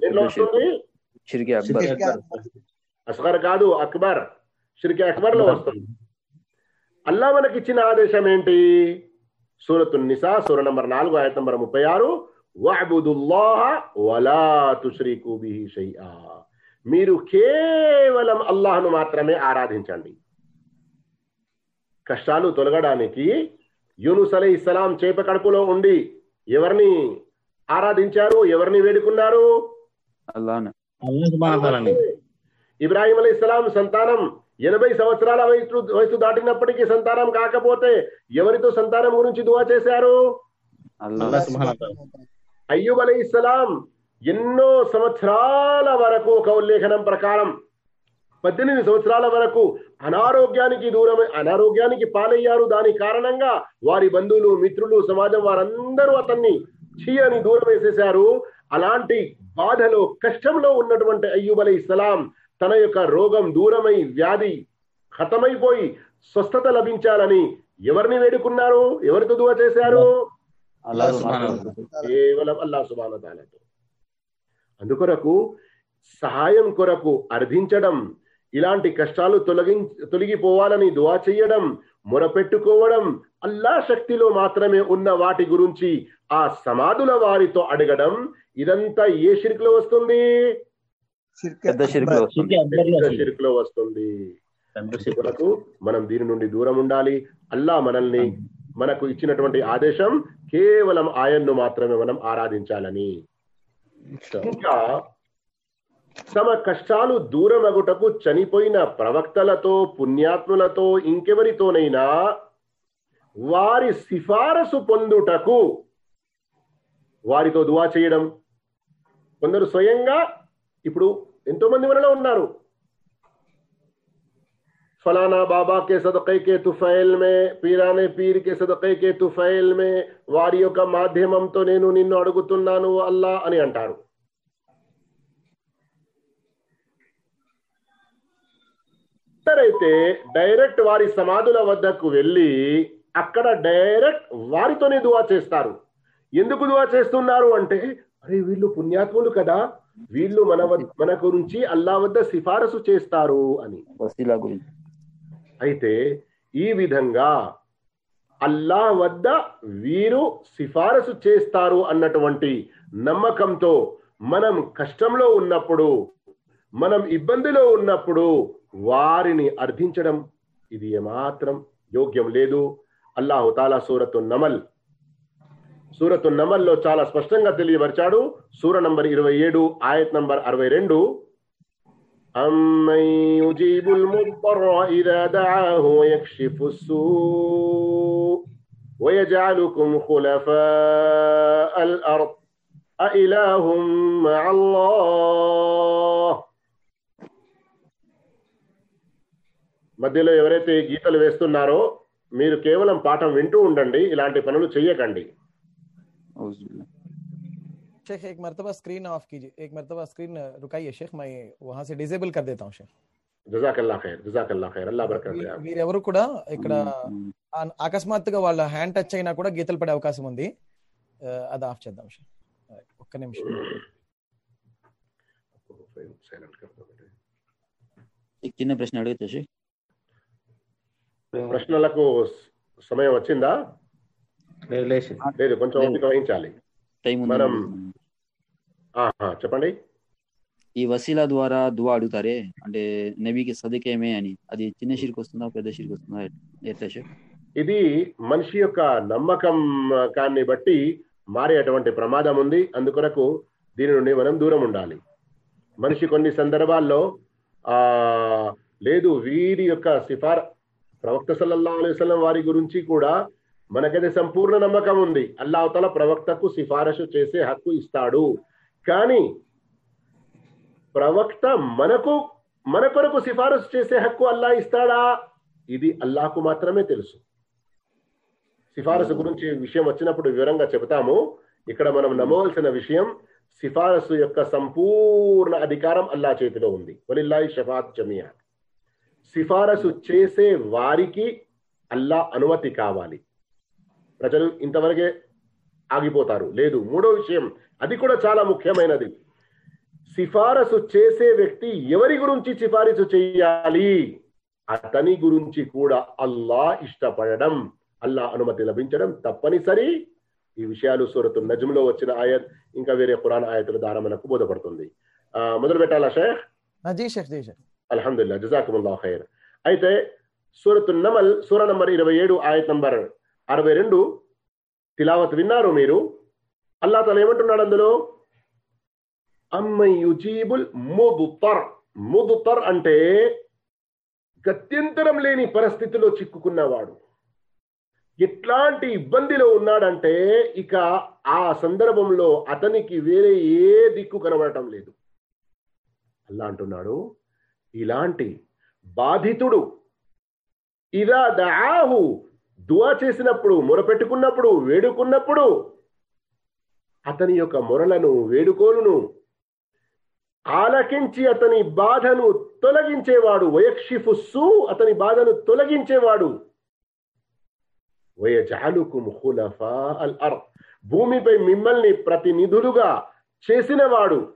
దేంట్లో. వస్తుంది? అస్గర్ కాదు అక్బర్. షిర్కి అక్బర్. లో వస్తుంది. అల్లా మనకిచ్చిన ఆదేశం ఏంటి సూరతు నిసా సూర నంబర్ నాలుగు ఆయత నంబర్ ముప్పై ఆరు. వఅబుదుల్లాహ వలా తుష్రికు బిహి షైఆ. మీరు కేవలం అల్లాహ్ను మాత్రమే ఆరాధించండి. కష్టాలు తొలగడానికి యూనుస్ అలై ఇస్లాం చేప కడుపులో ఉండి ఎవరిని ఆరాధించారు? ఎవరిని వేడుకున్నారు? ఇబ్రాహిం అలీ ఇస్లాం సంతానం ఎనభై సంవత్సరాల వయసు వయసు దాటినప్పటికీ సంతానం కాకపోతే ఎవరితో సంతానం గురించి దువా చేశారు? అయ్యూబ్ అలీ ఇస్లాం ఎన్నో సంవత్సరాల వరకు ఒక ఉల్లేఖనం ప్రకారం పద్దెనిమిది సంవత్సరాల వరకు అనారోగ్యానికి దూరమై అనారోగ్యానికి పాలయ్యారు. దాని కారణంగా వారి బంధువులు మిత్రులు సమాజం వారందరూ అతన్ని చీయని దూరం వేసేశారు. అలాంటి బాధలో కష్టంలో ఉన్నటువంటి అయ్యూబ్ అలీ ఇస్లాం తన యొక్క రోగం దూరమై వ్యాధి ఖతమైపోయి స్వస్థత లభించాలని ఎవరిని వేడుకున్నారు? ఎవరితో దువా చేశారు? కేవలం అల్లా సుబాన తాలతో అందుకొరకు సహాయం కొరకు అర్థించడం ఇలాంటి కష్టాలు తొలగి తొలగిపోవాలని దువా చేయడం మొరపెట్టుకోవడం అల్లా శక్తిలో మాత్రమే ఉన్న వాటి గురించి ఆ సమాధుల వారితో అడగడం ఇదంతా ఏ షిర్కులో వస్తుంది? పెద్ద షిర్కులో వస్తుంది. కొరకు మనం దీని నుండి దూరం ఉండాలి. అల్లా మనల్ని మనకు ఇచ్చినటువంటి ఆదేశం కేవలం ఆయన్ను మాత్రమే మనం ఆరాధించాలని. ఇంకా తమ కష్టాలు దూరమగుటకు చనిపోయిన ప్రవక్తలతో పుణ్యాత్ములతో ఇంకెవరితోనైనా వారి సిఫారసు పొందుటకు వారితో దువా చేయడం. కొందరు స్వయంగా ఇప్పుడు ఎంతో మంది మనలో ఉన్నారు फलाना बाबा के सदक़े के तुफैल में పీరానే పీర్ కే సదకే కే తుఫైల్ మే వారి యొక్క మాధ్యమంతో నేను నిన్ను అడుగుతున్నాను అల్లా అని అంటారు అయితే డైరెక్ట్ వారి సమాధుల వద్దకు వెళ్ళి అక్కడ డైరెక్ట్ వారితోనే దువా చేస్తారు ఎందుకు దువా చేస్తున్నారు అంటే అరే వీళ్ళు పుణ్యాత్ములు కదా వీళ్ళు మన మన గురించి అల్లా వద్ద సిఫారసు చేస్తారు అని. అయితే ఈ విధంగా అల్లా వద్ద వీరు సిఫారసు చేస్తారు అన్నటువంటి నమ్మకంతో మనం కష్టంలో ఉన్నప్పుడు మనం ఇబ్బందిలో ఉన్నప్పుడు వారిని అర్థించడం ఇది ఏమాత్రం యోగ్యం లేదు. అల్లాహు తాలా సూరతు నమల్ సూరతు నమల్లో చాలా స్పష్టంగా తెలియపరిచాడు సూర నంబర్ ఇరవై ఏడు ఆయత్ నంబర్ అరవై రెండు أمن يجيب المضطر إذا دعاه ويكشف السوء ويجعلكم خلفاء الأرض أإله مع الله మధ్యలో ఎవరైతే ఈ గీతలు వేస్తున్నారో మీరు కేవలం పాఠం వింటూ ఉండండి ఇలాంటి పనులు شیخ ایک مرتبہ اسکرین آف کیجیے۔ ایک مرتبہ اسکرین رکائیے شیخ میں وہاں سے ڈیزیبل کر دیتا ہوں شیخ۔ جزاک اللہ خیر جزاک اللہ خیر اللہ బరకత్ మీరెవరు కూడా ఇక్కడ అకస్మాత్తుగా వాళ్ళ హ్యాండ్ టచ్ అయినా కూడా గీతలు పడే అవకాశం ఉంది అది ఆఫ్ చేద్దాం షేఖ్ ఒక్క నిమిషం చిన్న ప్రశ్న అడుగుతా ప్రశ్నలకు సమయం వచ్చిందా లేదు కొంచెం. ఓపిక వహించాలి. మనం- ఆహా, చెప్పండి. ఈ వసీలా ద్వారా దువా అడుగుతారే? అంటే నబీకి సదికేమే అని. అది చిన్న షిరికి వస్తుందా పెద్ద షిరికి వస్తుందా? ఎట్లా ఇది మనిషి యొక్క నమ్మకంకాన్ని బట్టి మారేటువంటి ప్రమాదం ఉంది. అందుకొరకు దీని నుండి మనం దూరం ఉండాలి. మనిషి కొన్ని సందర్భాల్లో ఆ లేదు వీరి యొక్క సిఫార్ ప్రవక్త సల్లల్లా అలైవలం వారి గురించి కూడా మనకైతే సంపూర్ణ నమ్మకం ఉంది. అల్లావతల ప్రవక్తకు సిఫారసు చేసే హక్కు ఇస్తాడు. కానీ ప్రవక్త మనకు మన కొరకు సిఫారసు చేసే హక్కు అల్లా ఇస్తాడా? ఇది అల్లాహకు మాత్రమే తెలుసు. సిఫారసు గురించి విషయం వచ్చినప్పుడు వివరంగా చెబుతాము. ఇక్కడ మనం నమ్మవలసిన విషయం సిఫారసు యొక్క సంపూర్ణ అధికారం అల్లా చేతిలో ఉంది. వలిల్లాహి షఫాత్ జమియా. సిఫారసు చేసే వారికి అల్లా అనుమతి కావాలి. ప్రజలు ఇంతవరకే ఆగిపోతారు. లేదు మూడో విషయం అది కూడా చాలా ముఖ్యమైనది. సిఫారసు చేసే వ్యక్తి ఎవరి గురించి సిఫారసు చేయాలి అతని గురించి కూడా అల్లా ఇష్టపడడం అల్లా అనుమతి లభించడం తప్పనిసరి. ఈ విషయాలు సూరతు నజములో వచ్చిన ఆయత్ ఇంకా వేరే పురాణ ఆయతుల ద్వారా మనకు బోధపడుతుంది మొదలు పెట్టాలా షేఖ్ అల్హమ్దుల్లా జజాకుముల్లా ఖైర్. అయితే సూరతు నమల్ సూర నంబర్ ఇరవై ఏడు ఆయత్ నంబర్ అరవై రెండు. తిలావత్ విన్నారు మీరు. అల్లా తల ఏమంటున్నాడు అందులో? అమ్మయుజీబుల్ ముదుతర్ ముదుతర్ అంటే గత్యంతరం లేని పరిస్థితిలో చిక్కుకున్నవాడు. ఎట్లాంటి ఇబ్బందిలో ఉన్నాడంటే ఇక ఆ సందర్భంలో అతనికి వేరే ఏ దిక్కు కనబడటం లేదు. అల్లా అంటున్నాడు ఇలాంటి బాధితుడు ఇదా దాహు దువా చేసినప్పుడు మొరపెట్టుకున్నప్పుడు వేడుకున్నప్పుడు అతని యొక్క మొరలను వేడుకోలును ఆలకించి అతని బాధను తొలగించేవాడు. వయక్షిఫుస్సు అతని బాధను తొలగించేవాడు. అల్ భూమిపై మిమ్మల్ని ప్రతినిధులుగా చేసినవాడు.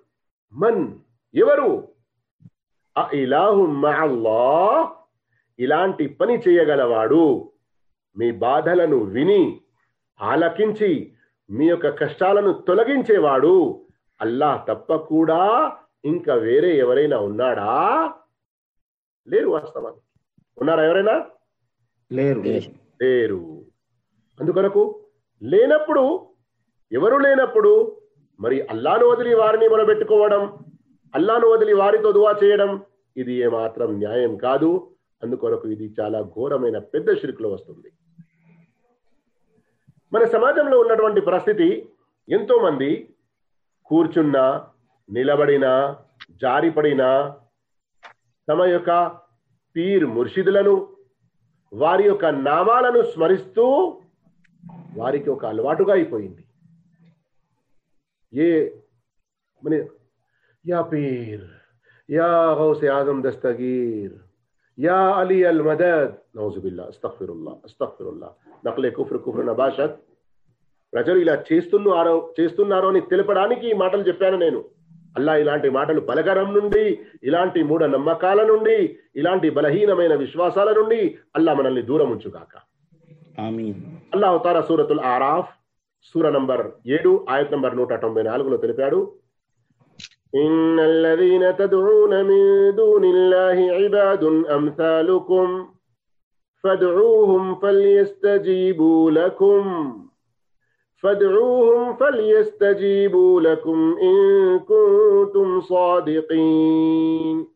మన్ ఎవరు? అ ఇలాహు ఇలాంటి పని చేయగలవాడు. మీ బాధలను విని ఆలకించి మీ యొక్క కష్టాలను తొలగించేవాడు. అల్లాహ్ తప్ప కూడా ఇంకా వేరే ఎవరైనా ఉన్నాడా? లేరు వాస్తవానికి ఉన్నారా ఎవరైనా? లేరు. లేరు. అందుకొరకు లేనప్పుడు ఎవరు లేనప్పుడు మరి అల్లాను వదిలి వారిని మొరబెట్టుకోవడం అల్లాను వదిలి వారితో దువా చేయడం ఇది ఏమాత్రం న్యాయం కాదు. అందుకొరకు ఇది చాలా ఘోరమైన పెద్ద షిరుకులో వస్తుంది. మన సమాజంలో ఉన్నటువంటి పరిస్థితి ఎంతో మంది కూర్చున్నా నిలబడినా జారిపడినా తమ యొక్క పీర్ ముర్షిదులను వారి యొక్క నామాలను స్మరిస్తూ వారికి ఒక అలవాటుగా అయిపోయింది. ఏ మన యా పీర్ యా గౌసే ఆజం దస్తగీర్ యా అలీ అల్ మదద్ నౌజుబిల్లా అస్తగ్ఫిరుల్లా అస్తగ్ఫిరుల్లా నక్లే కుఫ్ర్ కుఫ్ర్ నబాషత్ ప్రజలు ఇలా చేస్తున్నారో చేస్తున్నారో అని తెలపడానికి ఈ మాటలు చెప్పాను నేను. అల్లా ఇలాంటి మాటలు పలకరం నుండి ఇలాంటి మూఢ నమ్మకాల నుండి ఇలాంటి బలహీనమైన విశ్వాసాల నుండి అల్లా మనల్ని దూరం ఉంచుగాక. అల్లాహ్ తారా సూరతుల్ ఆరాఫ్ సూర నంబర్ ఏడు ఆయత్ నంబర్ నూట తొంభై నాలుగులో తెలిపాడు. إن الذين تدعون من دون الله عباد أمثالكم فادعوهم فليستجيبوا لكم فادعوهم فليستجيبوا لكم إن كنتم صادقين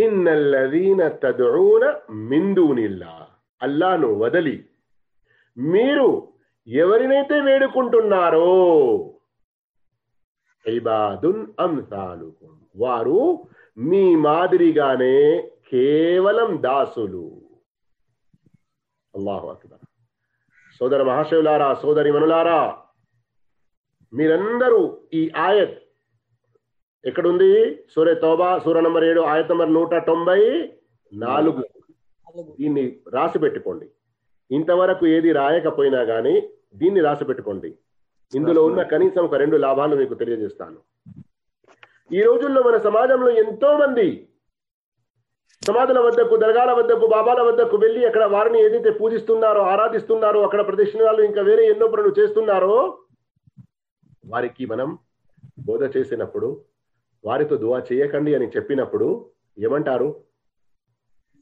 إن الذين تدعون من دون الله అల్లాను వదలి మీరు ఎవరినైతే వేడుకుంటున్నారో ఇబాదున్ అంసాలుకుం వారు మీ మాదిరిగానే కేవలం దాసులు. అల్లాహు అక్బర్. సోదర మహాశివులారా సోదరి మనులారా మీరందరూ ఈ ఆయత్ ఎక్కడుంది? సూర్య తోబా సూర నంబర్ ఏడు ఆయత్ నంబర్ నూట తొంభై నాలుగు. దీన్ని రాసి పెట్టుకోండి ఇంతవరకు ఏది రాయకపోయినా గానీ దీన్ని రాసి పెట్టుకోండి ఇందులో ఉన్న కనీసం ఒక రెండు లాభాలు మీకు తెలియజేస్తాను. ఈ రోజుల్లో మన సమాజంలో ఎంతో మంది సమాధుల వద్దకు దర్గాల వద్దకు బాబాల వద్దకు వెళ్ళి అక్కడ వారిని ఏదైతే పూజిస్తున్నారో ఆరాధిస్తున్నారో అక్కడ ప్రదక్షిణాలు ఇంకా వేరే ఎన్నో పనులు చేస్తున్నారో వారికి మనం బోధ చేసినప్పుడు వారితో దువా చేయకండి అని చెప్పినప్పుడు ఏమంటారు?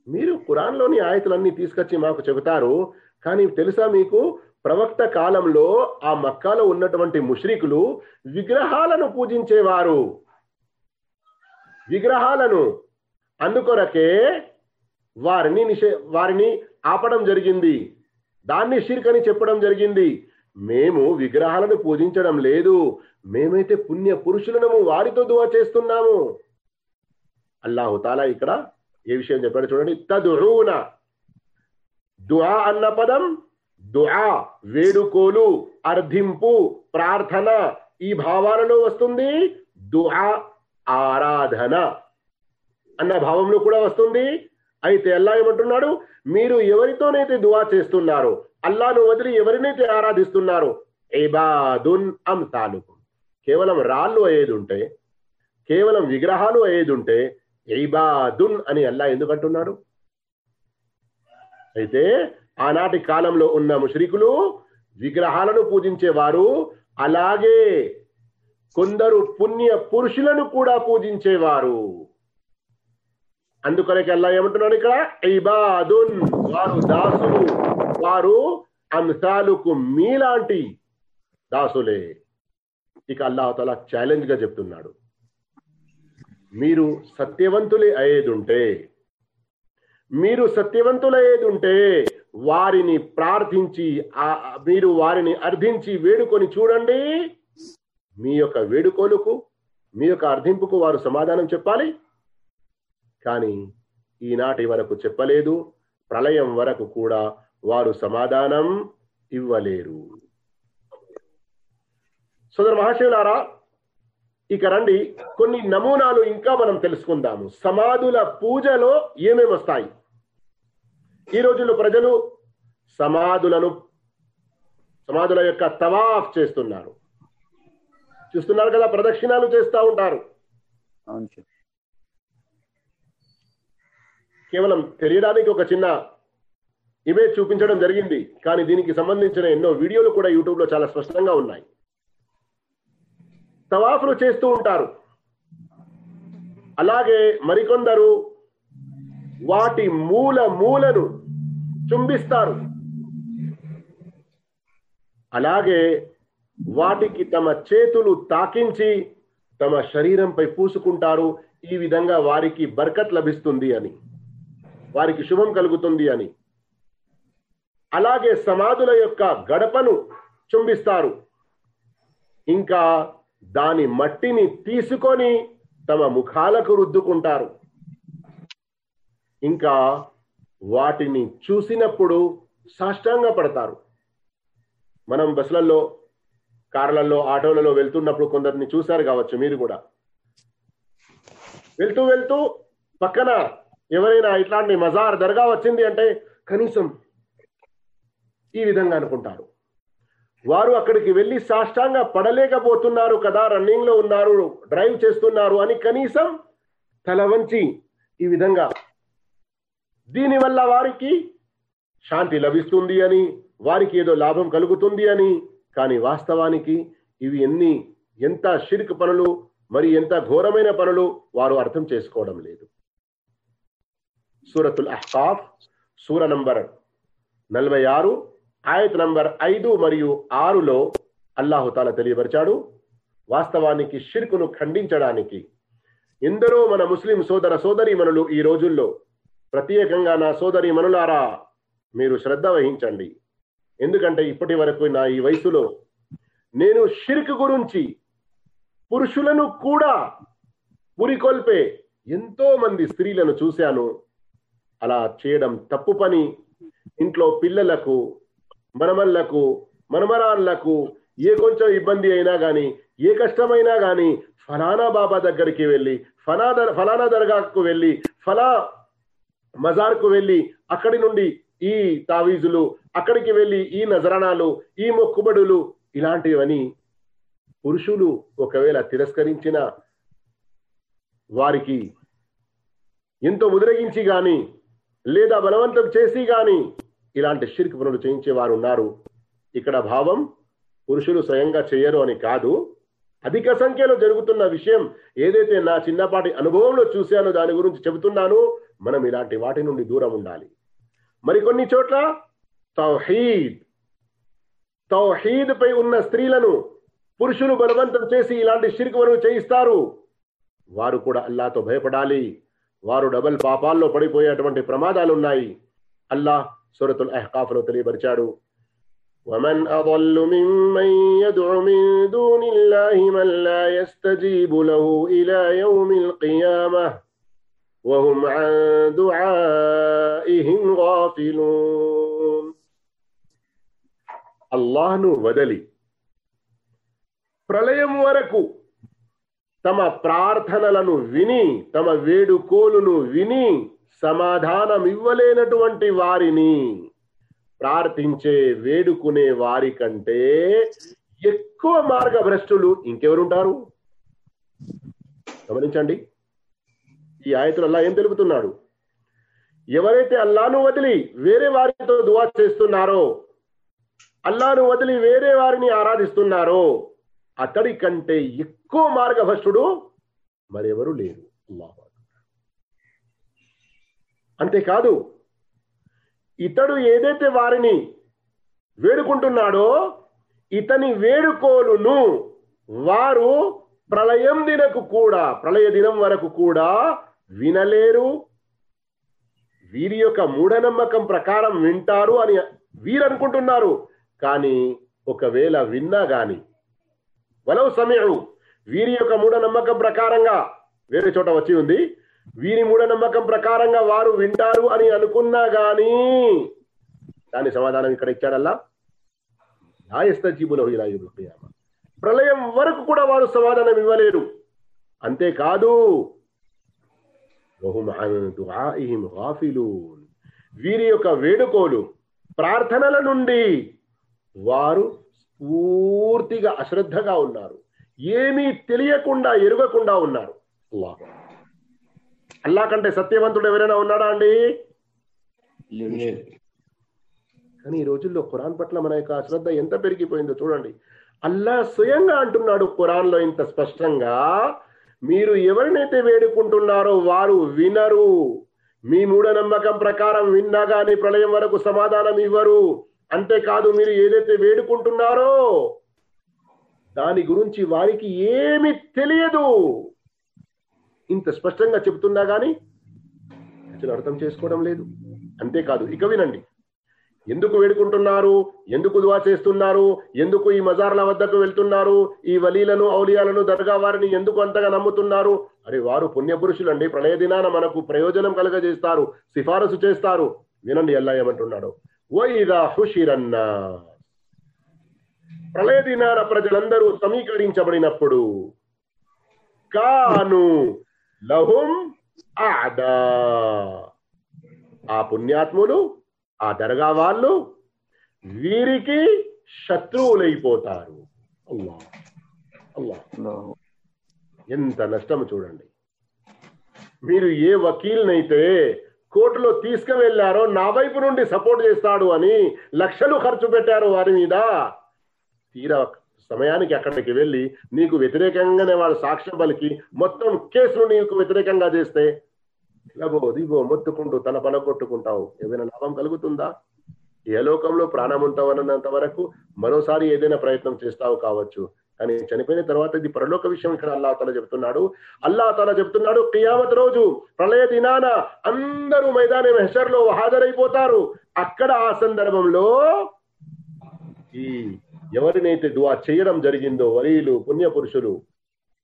మీరు ఖురాన్లోని ఆయతులన్నీ తీసుకొచ్చి మాకు చెబుతారు కానీ తెలుసా మీకు? ప్రవక్త కాలంలో ఆ మక్కాలో ఉన్నటువంటి ముష్రికులు విగ్రహాలను పూజించేవారు. విగ్రహాలను అందుకొరకే వారిని నిషే వారిని ఆపడం జరిగింది. దాన్ని షిర్క్ అని చెప్పడం జరిగింది. మేము విగ్రహాలను పూజించడం లేదు. మేమైతే పుణ్య పురుషులను వారితో దువా చేస్తున్నాము. అల్లాహుతాలా ఇక్కడ ఏ విషయం చెప్పాడు చూడండి. తదున దువా అన్న పదం దుఆ వేడుకోలు అర్థింపు ప్రార్థన ఈ భావాలలో వస్తుంది. దుఆ ఆరాధన అన్న భావంలో కూడా వస్తుంది. అయితే అల్లా ఏమంటున్నాడు? మీరు ఎవరితోనైతే దువా చేస్తున్నారో అల్లాను వదిలి ఎవరినైతే ఆరాధిస్తున్నారో అమ్ అంతాలుకు కేవలం రాళ్ళు అయ్యేది ఉంటే కేవలం విగ్రహాలు అయ్యేది ఉంటే ఏబాదున్ అని అల్లా ఎందుకంటున్నాడు అయితే ఆనాటి కాలంలో ఉన్న ముషరికులు విగ్రహాలను పూజించేవారు అలాగే కొందరు పుణ్య పురుషులను కూడా పూజించేవారు. అందుకొనకి అల్లా ఏమంటున్నాడు ఇక్కడ? ఇబాదున్ వారు దాసులు వారు అంశాలకు మీలాంటి దాసులే. ఇక అల్లాహతల ఛాలెంజ్గా చెప్తున్నాడు. మీరు సత్యవంతులే అయ్యేదుంటే మీరు సత్యవంతులయ్యేదుంటే వారిని ప్రార్థించి ఆ- మీరు వారిని అర్థించి వేడుకొని చూడండి. మీ యొక్క వేడుకోలుకు మీ యొక్క అర్థింపుకు వారు సమాధానం చెప్పాలి. కానీ ఈనాటి వరకు చెప్పలేదు. ప్రళయం వరకు కూడా వారు సమాధానం ఇవ్వలేరు. సోదర మహాశివులారా ఇక రండి. కొన్ని నమూనాలు ఇంకా మనం తెలుసుకుందాము. సమాధుల పూజలో ఏమేమి వస్తాయి? ఈ రోజుల్లో ప్రజలు సమాధులను సమాధుల యొక్క తవాఫ్ చేస్తున్నారు. చూస్తున్నారు కదా ప్రదక్షిణాలు చేస్తూ ఉంటారు. కేవలం తెలియడానికి ఒక చిన్న ఇమేజ్ చూపించడం జరిగింది కానీ దీనికి సంబంధించిన ఎన్నో వీడియోలు కూడా యూట్యూబ్లో చాలా స్పష్టంగా ఉన్నాయి. తవాఫ్లు చేస్తూ ఉంటారు. అలాగే మరికొందరు వాటి మూల మూలను చుంబిస్తారు. అలాగే వాటికి తమ చేతులు తాకించి తమ శరీరంపై పూసుకుంటారు. ఈ విధంగా వారికి బర్కత్ లభిస్తుంది అని వారికి శుభం కలుగుతుంది అని. అలాగే సమాధుల యొక్క గడపను చుంబిస్తారు. ఇంకా దాని మట్టిని తీసుకొని తమ ముఖాలకు రుద్దుకుంటారు. ఇంకా వాటిని చూసినప్పుడు సాష్టాంగ పడతారు. మనం బస్సులలో కార్లలో ఆటోలలో వెళ్తున్నప్పుడు కొందరిని చూశారు కావచ్చు మీరు కూడా. వెళ్తూ వెళ్తూ పక్కన ఎవరైనా ఇట్లాంటి మజార్ దర్గా వచ్చింది అంటే కనీసం ఈ విధంగా అనుకుంటారు. వారు అక్కడికి వెళ్ళి సాష్టాంగ పడలేకపోతున్నారు కదా రన్నింగ్లో ఉన్నారు డ్రైవ్ చేస్తున్నారు అని కనీసం తల వంచి ఈ విధంగా దీనివల్ల వారికి శాంతి లభిస్తుంది అని వారికి ఏదో లాభం కలుగుతుంది అని. కానీ వాస్తవానికి ఇవి ఎన్ని ఎంత షిర్క్ పనులు మరి ఎంత ఘోరమైన పనులు వారు అర్థం చేసుకోవడం లేదు. సూరతుల్ అహ్కాఫ్ సూర నంబర్ నలభై ఆరు ఆయత్ నంబర్ ఐదు మరియు ఆరులో అల్లాహుతాల తెలియపరిచాడు. వాస్తవానికి షిర్కును ఖండించడానికి ఎందరో మన ముస్లిం సోదర సోదరీమణులు ఈ రోజుల్లో ప్రత్యేకంగా నా సోదరి మనులారా మీరు శ్రద్ధ వహించండి. ఎందుకంటే ఇప్పటి వరకు నా ఈ వయసులో నేను షిర్క్ గురించి పురుషులను కూడా పురికొల్పే ఎంతో మంది స్త్రీలను చూశాను. అలా చేయడం తప్పు పని. ఇంట్లో పిల్లలకు మనమల్లకు మనమరాళ్ళకు ఏ కొంచెం ఇబ్బంది అయినా కానీ ఏ కష్టమైనా కానీ ఫలానా బాబా దగ్గరికి వెళ్ళి ఫలానా దర్- ఫలానా దర్గాకు వెళ్ళి ఫలా మజార్కు వెళ్ళి అక్కడి నుండి ఈ తావీజులు అక్కడికి వెళ్ళి ఈ నజరణాలు ఈ మొక్కుబడులు ఇలాంటివని పురుషులు ఒకవేళ తిరస్కరించిన వారికి ఎంతో ముదిరగించి గాని లేదా బలవంతం చేసి గాని ఇలాంటి షిర్క్ పనులు చేయించే వారు ఉన్నారు. ఇక్కడ భావం పురుషులు స్వయంగా చేయరు అని కాదు. అధిక సంఖ్యలో జరుగుతున్న విషయం ఏదైతే నా చిన్నపాటి అనుభవంలో చూశానో దాని గురించి చెబుతున్నాను. మనం ఇలాంటి వాటి నుండి దూరం ఉండాలి మరికొన్ని చోట్ల తౌహీద్ తౌహీద్ పై ఉన్న స్త్రీలను పురుషులు బలవంతం చేసి ఇలాంటి షిర్క్ పనులు చేయిస్తారు వారు కూడా అల్లాతో భయపడాలి వారు డబల్ పాపాల్లో పడిపోయేటువంటి ప్రమాదాలు ఉన్నాయి అల్లాహ్ సూరతుల్ అహ్కాఫ్ లో తెలియపరిచాడు ومن أضل ممن يدعو من دون الله من لا يستجيب له إلى يوم القيامة وهم عن دعائهم غافلون అల్లాహ్ను వదలి ప్రళయం వరకు తమ ప్రార్థనలను విని తమ వేడుకోలును విని సమాధానం ఇవ్వలేనటువంటి వారిని ప్రార్థించే వేడుకునే వారి కంటే ఎక్కువ మార్గభ్రష్టులు ఇంకెవరుంటారు గమనించండి ఈ ఆయతులు అల్లా ఏం తెలుపుతున్నాడు? ఎవరైతే అల్లాను వదిలి వేరే వారితో దువా చేస్తున్నారో అల్లాను వదిలి వేరే వారిని ఆరాధిస్తున్నారో అతడి కంటే ఎక్కువ మార్గభ్రష్టుడు మరెవరు లేరు. అల్లాహు అంతేకాదు ఇతడు ఏదైతే వారిని వేడుకుంటున్నాడో ఇతని వేడుకోలును వారు ప్రళయం దినకు కూడా ప్రళయ దినం వరకు కూడా వినలేరు. వీరి యొక్క మూఢనమ్మకం ప్రకారం వింటారు అని వీరు అనుకుంటున్నారు కానీ ఒకవేళ విన్నా గాని వలవు సమయం వీరి యొక్క మూఢనమ్మకం ప్రకారంగా వేరే చోట వచ్చి ఉంది వీరి మూఢనమ్మకం ప్రకారంగా వారు వింటారు అని అనుకున్నా గాని దాని సమాధానం ఇక్కడ ఇచ్చాడల్లా? నాయస్తజీబులో ఇలా ప్రళయం వరకు కూడా వారు సమాధానం ఇవ్వలేరు. అంతేకాదు దుఆఇహిం గాఫిలూన్. వీరి యొక్క వేడుకోలు ప్రార్థనల నుండి వారు పూర్తిగా అశ్రద్ధగా ఉన్నారు. ఏమీ తెలియకుండా ఎరుగకుండా ఉన్నారు. అల్లాహ్. అల్లా కంటే సత్యవంతుడు ఎవరైనా ఉన్నాడా అండి. కానీ ఈ రోజుల్లో ఖురాన్ పట్ల మన యొక్క అశ్రద్ధ ఎంత పెరిగిపోయిందో చూడండి. అల్లా స్వయంగా అంటున్నాడు ఖురాన్లో ఇంత స్పష్టంగా మీరు ఎవరినైతే వేడుకుంటున్నారో వారు వినరు. మీ మూఢనమ్మకం ప్రకారం విన్నా గాని ప్రళయం వరకు సమాధానం ఇవ్వరు. అంతేకాదు మీరు ఏదైతే వేడుకుంటున్నారో దాని గురించి వారికి ఏమి తెలియదు. ఇంత స్పష్టంగా చెబుతున్నా గాని అర్థం చేసుకోవడం లేదు. అంతేకాదు ఇక వినండి. ఎందుకు వేడుకుంటున్నారు? ఎందుకు దువా చేస్తున్నారు? ఎందుకు ఈ మజార్ల వద్దకు వెళ్తున్నారు? ఈ వలీలను ఔలియాలను దర్గా వారిని ఎందుకు అంతగా నమ్ముతున్నారు? అరే వారు పుణ్యపురుషులు అండి ప్రళయ దినాన మనకు ప్రయోజనం కలగజేస్తారు. సిఫారసు చేస్తారు. వినండి ఎలా ఏమంటున్నాడు. వైదా హుషిరన్నా. ప్రళయ దినాన ప్రజలందరూ సమీకరించబడినప్పుడు కాను లహుం ఆదా. ఆ పుణ్యాత్ములు ఆ దర్గా వాళ్ళు వీరికి శత్రువులైపోతారు. అల్లా అల్లా. ఎంత నష్టం చూడండి. మీరు ఏ వకీల్నైతే కోర్టులో తీసుకువెళ్ళారో నా వైపు నుండి సపోర్ట్ చేస్తాడు అని లక్షలు ఖర్చు పెట్టారు వారి మీద తీరా సమయానికి అక్కడికి వెళ్ళి నీకు వ్యతిరేకంగానే వాడు సాక్ష్యం పలికి మొత్తం కేసును నీకు వ్యతిరేకంగా చేస్తే లబో దిగో మొత్తుకుంటూ తల పనగొట్టుకుంటావు ఏదైనా లాభం కలుగుతుందా? ఏ లోకంలో ప్రాణం ఉంటావన్నంత వరకు మరోసారి ఏదైనా ప్రయత్నం చేస్తావు కావచ్చు. కానీ చనిపోయిన తర్వాత ఇది పరలోక విషయం ఇక్కడ అల్లా తల చెప్తున్నాడు. అల్లా తల చెప్తున్నాడు కియామత్ రోజు ప్రళయ దినాన అందరూ మైదానం హెషర్లో హాజరైపోతారు. అక్కడ ఆ సందర్భంలో ఈ ఎవరినైతే దువా చేయడం జరిగిందో వలీలు పుణ్యపురుషులు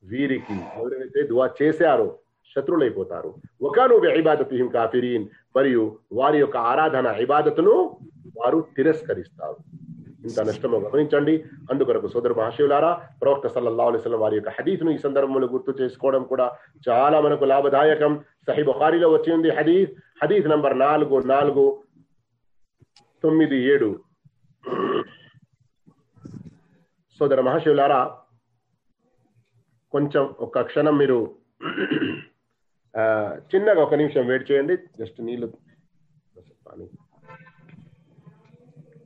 వీరికి ఎవరైతే దువా చేశారో శత్రులైపోతారు ఒకను ఇబాదతిహిం కాఫిరీన్. మరియు వారి యొక్క ఆరాధన ఇబాదతును వారు తిరస్కరిస్తారు. ఇంత నష్టమో గమనించండి. అందుకొరకు సోదర మహాశివులారా ప్రవక్త సల్లల్లా అలైహి వారి యొక్క హదీఫ్ను ఈ సందర్భంలో గుర్తు చేసుకోవడం కూడా చాలా మనకు లాభదాయకం. సహీ బుఖారీలో వచ్చింది హదీఫ్ హదీఫ్ నంబర్ నాలుగు నాలుగు తొమ్మిది ఏడు. సోదర మహాశివులారా కొంచెం ఒక క్షణం మీరు చిన్నగా ఒక నిమిషం వెయిట్ చేయండి. జస్ట్ నీళ్ళు పానీ.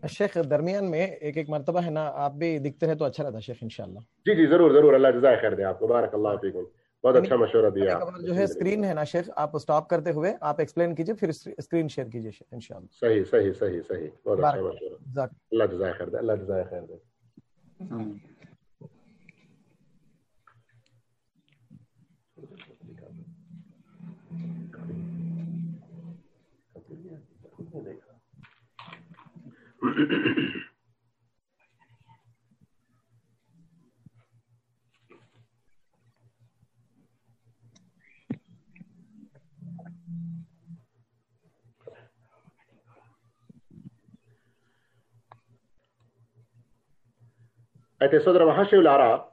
شیخ درمیان میں ایک ایک مرتبہ ہے نا آپ بھی دکھتے رہے تو اچھا رہتا شیخ انشاءاللہ جی جی ضرور ضرور اللہ جزائے خیر دے آپ کو بارک اللہ فیکم بہت اچھا مشورہ دیا جو ہے اسکرین ہے نا شیخ آپ سٹاپ کرتے ہوئے آپ ایکسپلین کیجیے پھر اسکرین شیئر کیجیے شیخ انشاءاللہ صحیح صحیح صحیح صحیح بہت اچھا مشورہ اللہ جزائے خیر دے اللہ جزائے خیر دے أتي صدر محشي والعراء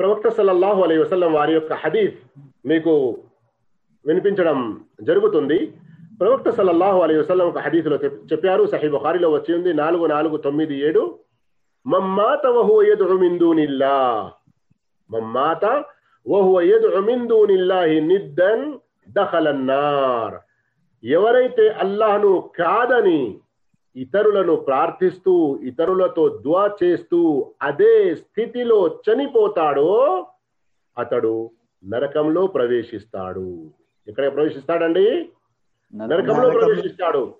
ప్రవక్త సల్లల్లాహు అలై వసల్లం వారి యొక్క హదీఫ్ మీకు వినిపించడం జరుగుతుంది. ప్రవక్త సల్లల్లాహు అలై వసల్లం ఒక హదీఫ్లో చెప్పారు. సహీ బుఖారిలో వచ్చి ఉంది. నాలుగు నాలుగు తొమ్మిది ఏడు. మమ్మాత వహు యద్ఉ మమ్మాత వహు యద్ఉ నిద్దన్ దఖల ఎవరైతే అల్లాహ్ను కాదని ఇతరులను ప్రార్థిస్తూ ఇతరులతో దువా చేస్తూ అదే స్థితిలో చనిపోతాడో అతడు నరకంలో ప్రవేశిస్తాడు. ఎక్కడ ప్రవేశిస్తాడండి? నరకంలో ప్రవేశిస్తాడు.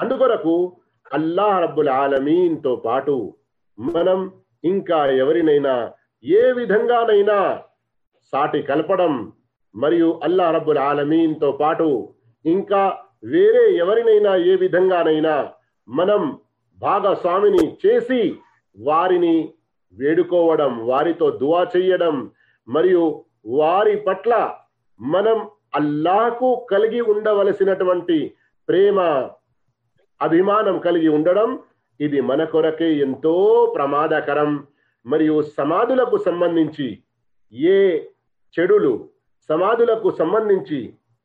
అందుకొరకు అల్లాహ్ రబ్బుల్ ఆలమీన్తో పాటు మనం ఇంకా ఎవరినైనా ఏ విధంగానైనా సాటి కలపడం మరియు అల్లా రబ్బుల్ ఆలమీన్తో పాటు ఇంకా వేరే ఎవరినైనా ఏ విధంగానైనా మనం భాగస్వామిని చేసి వారిని వేడుకోవడం వారితో దువా చెయ్యడం మరియు వారి పట్ల మనం అల్లాహకు కలిగి ఉండవలసినటువంటి ప్రేమ అభిమానం కలిగి ఉండడం ఇది మన కొరకే ఎంతో ప్రమాదకరం మరియు సమాధులకు సంబంధించి ఏ చెడులు సమాధులకు సంబంధించి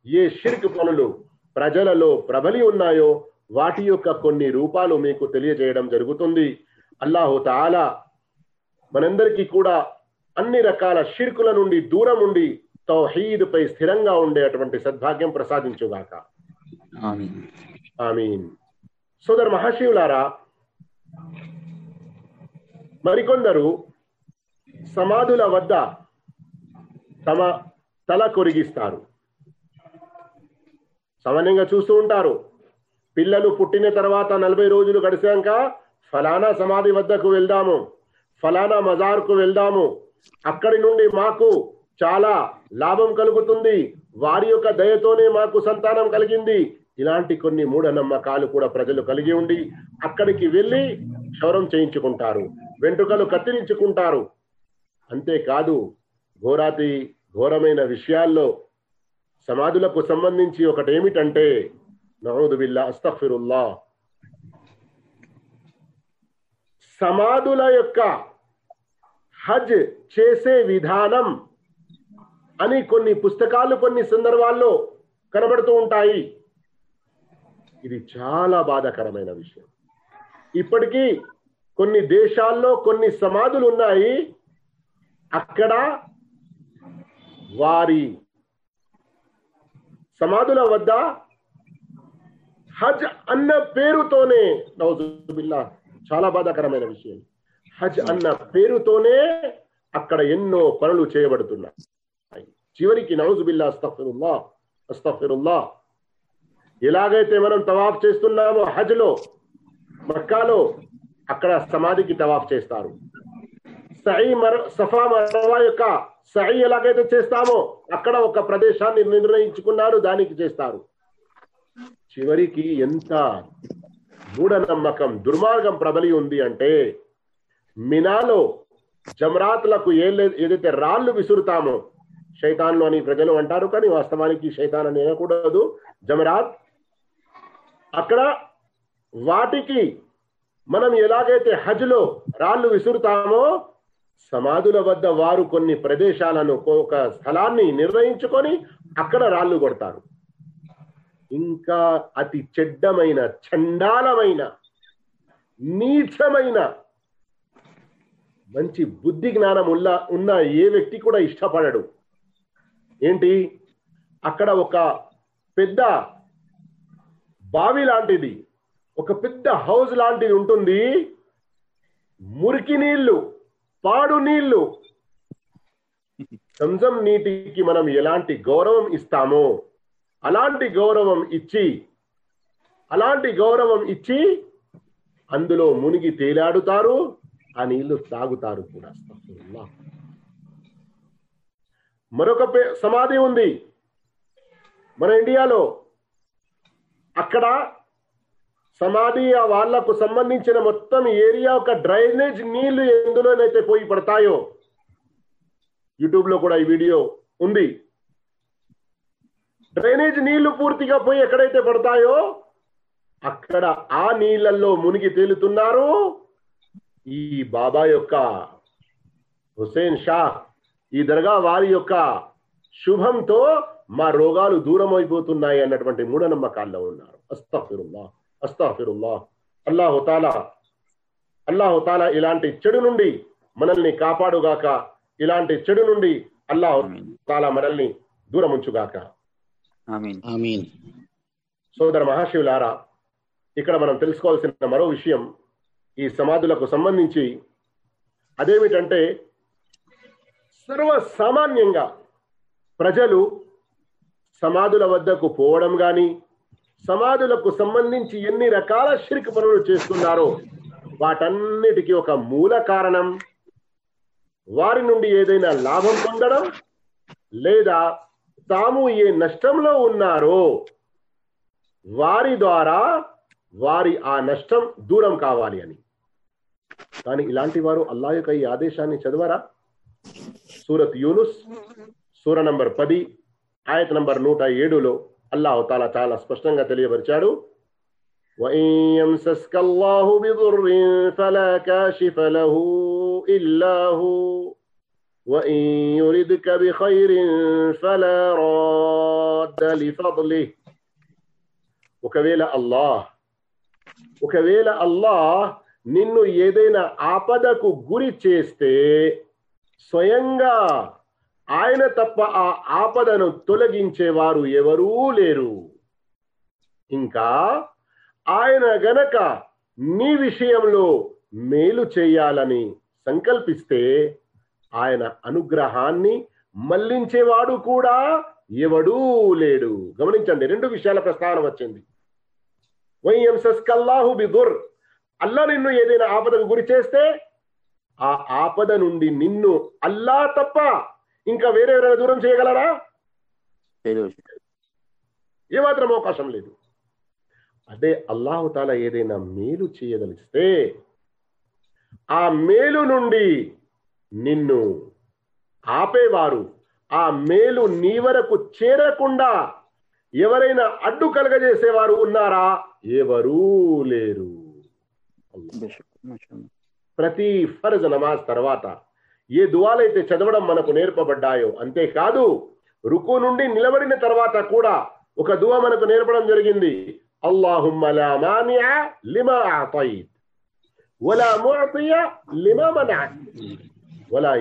ఏ షిర్క్ పనులు ప్రజలలో ప్రబలి ఉన్నాయో వాటి యొక్క కొన్ని రూపాలు మీకు తెలియజేయడం జరుగుతుంది. అల్లాహు తాలా మనందరికీ కూడా అన్ని రకాల షిర్కుల నుండి దూరం ఉండి తౌహీద్ పై స్థిరంగా ఉండేటువంటి సద్భాగ్యం ప్రసాదించుగాక. ఆమీన్. సోదర్ మహాశివులారా మరికొందరు సమాధుల వద్ద తమ తల కొరిగిస్తారు. సామాన్యంగా చూస్తూ ఉంటారు. పిల్లలు పుట్టిన తర్వాత నలభై రోజులు గడిచాక ఫలానా సమాధి వద్దకు వెళ్దాము ఫలానా మజార్కు వెళ్దాము. అక్కడి నుండి మాకు చాలా లాభం కలుగుతుంది. వారి యొక్క దయతోనే మాకు సంతానం కలిగింది. ఇలాంటి కొన్ని మూఢనమ్మకాలు కూడా ప్రజలు కలిగి ఉండి అక్కడికి వెళ్ళి క్షౌరం చేయించుకుంటారు వెంట్రుకలు కత్తిరించుకుంటారు. అంతేకాదు ఘోరాతి ఘోరమైన విషయాల్లో సమాధులకు సంబంధించి ఒకటి ఏమిటంటే నౌదు బిల్లా అస్తఫిరుల్లా సమాధుల యొక్క హజ్ చేసే విధానం అని కొన్ని పుస్తకాలు కొన్ని సందర్భాల్లో కనబడుతూ ఉంటాయి. ఇది చాలా బాధాకరమైన విషయం. ఇప్పటికీ కొన్ని దేశాల్లో కొన్ని సమాధులు ఉన్నాయి. అక్కడ వారి సమాధుల వద్ద హజ్ అన్న పేరుతోనే నౌజుబిల్లా చాలా బాధాకరమైన విషయం. హజ్ అన్న పేరుతోనే అక్కడ ఎన్నో పనులు చేయబడుతున్నాయి. చివరికి నౌజుబిల్లా అస్తఫిరుల్లా అస్తఫిరుల్లా. ఎలాగైతే మనం తవాఫ్ చేస్తున్నామో హజ్లో మక్కాలో అక్కడ సమాధికి తవాఫ్ చేస్తారు. సై మర సఫా మరవా యొక్క సై ఎలాగైతే చేస్తామో అక్కడ ఒక ప్రదేశాన్ని నిర్ణయించుకున్నారు దానికి చేస్తారు. చివరికి ఎంత మూఢనమ్మకం దుర్మార్గం ప్రబలి ఉంది అంటే మినాలో జమరాత్లకు ఏ ఏదైతే రాళ్ళు విసురుతామో శైతాన్లు అని ప్రజలు అంటారు కానీ వాస్తవానికి శైతాన్ అని అనకూడదు. జమరాత్ అక్కడ వాటికి మనం ఎలాగైతే హజ్లో రాళ్ళు విసురుతామో సమాధుల వద్ద వారు కొన్ని ప్రదేశాలను ఒక స్థలాన్ని నిర్ణయించుకొని అక్కడ రాళ్ళు కొడతారు. ఇంకా అతి చెడ్డమైన చండాలమైన నీచమైన మంచి బుద్ధి జ్ఞానం ఉన్న ఉన్న ఏ వ్యక్తి కూడా ఇష్టపడడు. ఏంటి? అక్కడ ఒక పెద్ద బావి లాంటిది ఒక పెద్ద హౌస్ లాంటిది ఉంటుంది. మురికి నీళ్ళు పాడు నీళ్ళు. సంజం నీటికి మనం ఎలాంటి గౌరవం ఇస్తామో? అలాంటి గౌరవం ఇచ్చి అలాంటి గౌరవం ఇచ్చి అందులో మునిగి తేలాడుతారు ఆ నీళ్ళు తాగుతారు కూడా. మరొక సమాధి ఉంది. మన ఇండియాలో అక్కడ సమాధి ఆ వాళ్ళకు సంబంధించిన మొత్తం ఏరియా ఒక డ్రైనేజ్ నీళ్ళు ఎందులోనైతే పోయి పడతాయో యూట్యూబ్లో కూడా ఈ వీడియో ఉంది. డ్రైనేజ్ నీళ్ళు పూర్తిగా పోయి ఎక్కడైతే పడతాయో అక్కడ ఆ నీళ్ళలో మునిగి తేలుతున్నారు ఈ బాబా యొక్క హుసేన్ షా. ఈ దర్గా వారి యొక్క శుభంతో మా రోగాలు దూరం అయిపోతున్నాయి అన్నటువంటి మూఢనమ్మకాల్లో ఉన్నారు. అస్తాఫిరుల్లా అస్తాఫిరుల్లా. అల్లాహుతాలా అల్లాహుతాలా ఇలాంటి చెడు నుండి మనల్ని కాపాడుగాక ఇలాంటి చెడు నుండి అల్లాహు తాలా మనల్ని దూరం ఉంచుగాక సోదర మహాశివులారా ఇక్కడ మనం తెలుసుకోవాల్సిన మరో విషయం ఈ సమాధులకు సంబంధించి. అదేమిటంటే సర్వసామాన్యంగా ప్రజలు సమాధుల వద్దకు పోవడం గాని సమాధులకు సంబంధించి ఎన్ని రకాల షిరిక్ పనులు చేస్తున్నారో వాటన్నిటికీ ఒక మూల కారణం. వారి నుండి ఏదైనా లాభం పొందడం లేదా తాము ఏ నష్టంలో ఉన్నారో వారి ద్వారా వారి ఆ నష్టం దూరం కావాలి అని కానీ ఇలాంటి వారు అల్లా యొక్క ఈ ఆదేశాన్ని చదవరా సూరత్ యూనుస్ సూర నంబర్ పది ఆయత నంబర్ నూట ఏడులో అల్లాహ్ తాలా చాలా స్పష్టంగా తెలియపరిచాడు وَإِن وَإِن يُرِدْكَ بِخَيْرٍ فَلَا رَادَّ لِفَضْلِهِ ఒకవేళ అల్లాహ్ ఒకవేళ అల్లాహ్ నిన్ను ఏదైనా ఆపదకు గురి చేస్తే స్వయంగా ఆయన తప్ప ఆ ఆపదను తొలగించేవారు ఎవరూ లేరు ఇంకా ఆయన గనక నీ విషయంలో మేలు చేయాలని సంకల్పిస్తే ఆయన అనుగ్రహాన్ని మళ్ళించేవాడు కూడా ఎవడూ లేడు. గమనించండి రెండు విషయాల ప్రస్తావన వచ్చింది. వైఎంసస్కల్లాహు బిదుర్ అల్లా నిన్ను ఏదైనా ఆపదకు గురి చేస్తే ఆ ఆపద నుండి నిన్ను అల్లా తప్ప ఇంకా వేరే ఎవరైనా దూరం చేయగలరా? ఏమాత్రం అవకాశం లేదు. అదే అల్లాహుతాల ఏదైనా మేలు చేయదలిస్తే ఆ మేలు నుండి నిన్ను ఆపేవారు. ఆ మేలు నీ వరకు చేరకుండా ఎవరైనా అడ్డు కలగజేసేవారు ఉన్నారా? ఎవరూ లేరు. ప్రతి ఫర్జ్ నమాజ్ తర్వాత ఏ దువాలైతే చదవడం మనకు నేర్పబడ్డాయో అంతేకాదు రుకు నుండి నిలబడిన తర్వాత కూడా ఒక దువ మనకు నేర్పడం జరిగింది. అల్లాహుమ్మ వలా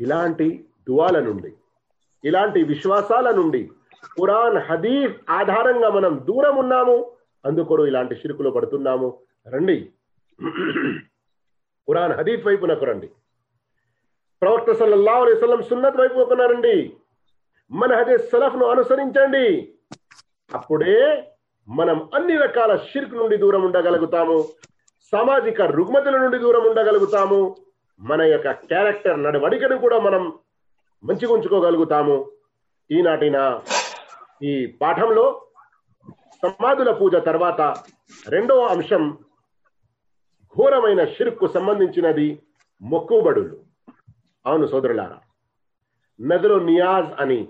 ఇలాంటి దువాల నుండి ఇలాంటి విశ్వాసాల నుండి ఖురాన్ హదీఫ్ ఆధారంగా మనం దూరం ఉన్నాము అందుకొరు ఇలాంటి షిరుకులు పడుతున్నాము. రండి. ఖురాన్ హదీఫ్ వైపునకు రండి. ప్రవక్త సల్లల్లా అలైహి సున్నత్ వైపు రండి మన హదీస్ సలఫ్ను అనుసరించండి. అప్పుడే మనం అన్ని రకాల షిర్క్ నుండి దూరం ఉండగలుగుతాము. సామాజిక రుగ్మతుల నుండి దూరం ఉండగలుగుతాము. మన యొక్క క్యారెక్టర్ నడవడికను కూడా మనం మంచిగా ఉంచుకోగలుగుతాము. ఈనాటిన ఈ పాఠంలో సమాధుల పూజ తర్వాత రెండవ అంశం ఘోరమైన షిర్కు సంబంధించినది మొక్కుబడులు. అవును సోదరులారా నదులు నియాజ్ అని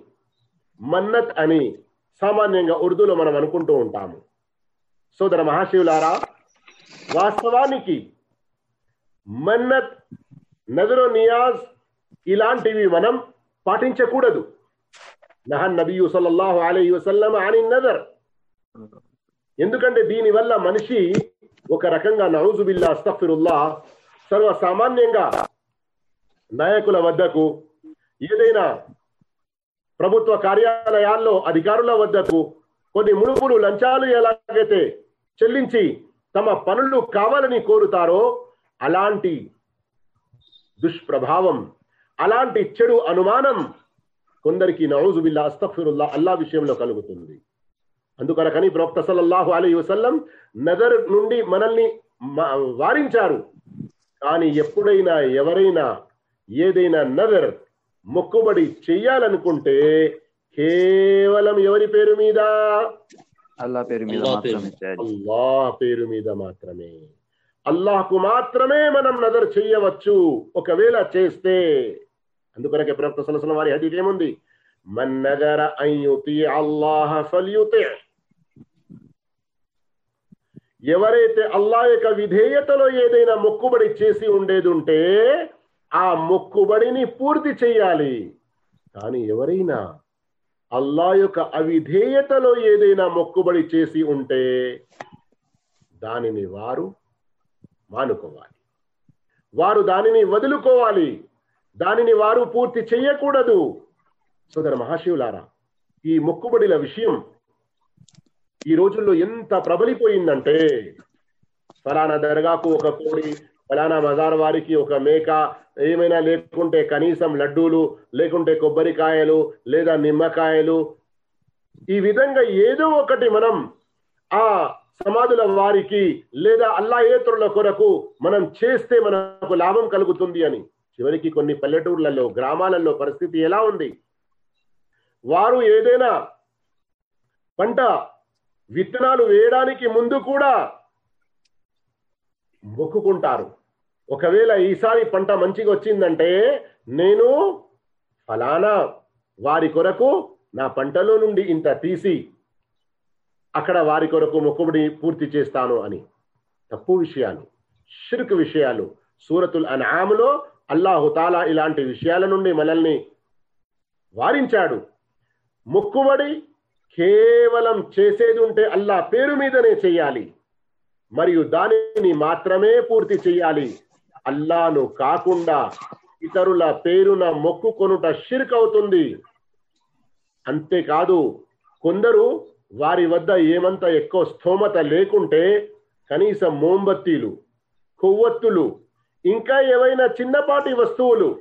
మన్నత్ అని సామాన్యంగా ఉర్దూలో మనం అనుకుంటూ ఉంటాము. సోదర మహాశివులారా వాస్తవానికి మన్నత్ నదులు నియాజ్ ఇలాంటివి మనం పాటించకూడదు. నహన్ నబియు సల్లల్లాహు అలీ వసల్లం అని నజర్ ఎందుకంటే దీని వల్ల మనిషి ఒక రకంగా నౌజుబిల్లా అస్తఫిరుల్లా సర్వసామాన్యంగా నాయకుల వద్దకు ఏదైనా ప్రభుత్వ కార్యాలయాల్లో అధికారుల వద్దకు కొన్ని ముడుపులు లంచాలు ఎలాగైతే చెల్లించి తమ పనులు కావాలని కోరుతారో అలాంటి దుష్ప్రభావం అలాంటి చెడు అనుమానం కొందరికి నౌజుబిల్లా అస్తఫిరుల్లా అల్లా విషయంలో కలుగుతుంది. అందుకనకని ప్రవక్త సల్లల్లాహు అలీ వసల్లం నజర్ నుండి మనల్ని వారించారు. కానీ ఎప్పుడైనా ఎవరైనా ఏదైనా నజర్ మొక్కుబడి చెయ్యాలనుకుంటే కేవలం ఎవరి పేరు మీద? అల్లా పేరు మీద అల్లా పేరు మీద. మాత్రమే. అల్లాహ్కు మాత్రమే మనం నజర్ చెయ్యవచ్చు ఒకవేళ చేస్తే. అందుకొరకే ప్రవక్త సలసలం వారి హదీఫ్ ఏముంది? మన్ నజర అన్ యుతి అల్లాహ ఫల్యుతి ఎవరైతే అల్లా యొక్క విధేయతలో ఏదైనా మొక్కుబడి చేసి ఉండేది ఉంటే ఆ మొక్కుబడిని పూర్తి చేయాలి. కానీ ఎవరైనా అల్లా యొక్క అవిధేయతలో ఏదైనా మొక్కుబడి చేసి ఉంటే దానిని వారు మానుకోవాలి. వారు దానిని వదులుకోవాలి. దానిని వారు పూర్తి చేయకూడదు. సోదర మహాశివులారా ఈ మొక్కుబడిల విషయం ఈ రోజుల్లో ఎంత ప్రబలిపోయిందంటే ఫలానా దర్గాకు ఒక కోడి ఫలానా మజార్ వారికి ఒక మేక ఏమైనా లేకుంటే కనీసం లడ్డూలు లేకుంటే కొబ్బరికాయలు లేదా నిమ్మకాయలు. ఈ విధంగా ఏదో ఒకటి మనం ఆ సమాధుల వారికి లేదా అల్లాయేతరుల కొరకు మనం చేస్తే మనకు లాభం కలుగుతుంది అని. చివరికి కొన్ని పల్లెటూర్లలో గ్రామాలలో పరిస్థితి ఎలా ఉంది? వారు ఏదైనా పంట విత్తనాలు వేయడానికి ముందు కూడా మొక్కుకుంటారు. ఒకవేళ ఈసారి పంట మంచిగా వచ్చిందంటే నేను ఫలానా వారి కొరకు నా పంటలో నుండి ఇంత తీసి అక్కడ వారి కొరకు మొక్కుబడి పూర్తి చేస్తాను అని. తప్పు విషయాలు షిర్క్ విషయాలు సూరతుల్ అనాములో అల్లాహుతాలా ఇలాంటి విషయాల నుండి మనల్ని వారించాడు. మొక్కుబడి కేవలం చేసేది ఉంటే అల్లా పేరు మీదనే చేయాలి. మరియు దానిని మాత్రమే పూర్తి చేయాలి. అల్లాను కాకుండా ఇతరుల పేరున మొక్కుకొనుట షిర్క్ అవుతుంది అంతేకాదు కొందరు వారి వద్ద ఏమంత ఎక్కువ స్థోమత లేకుంటే కనీసం మోంబత్తీలు కొవ్వొత్తులు ఇంకా ఏవైనా చిన్నపాటి వస్తువులు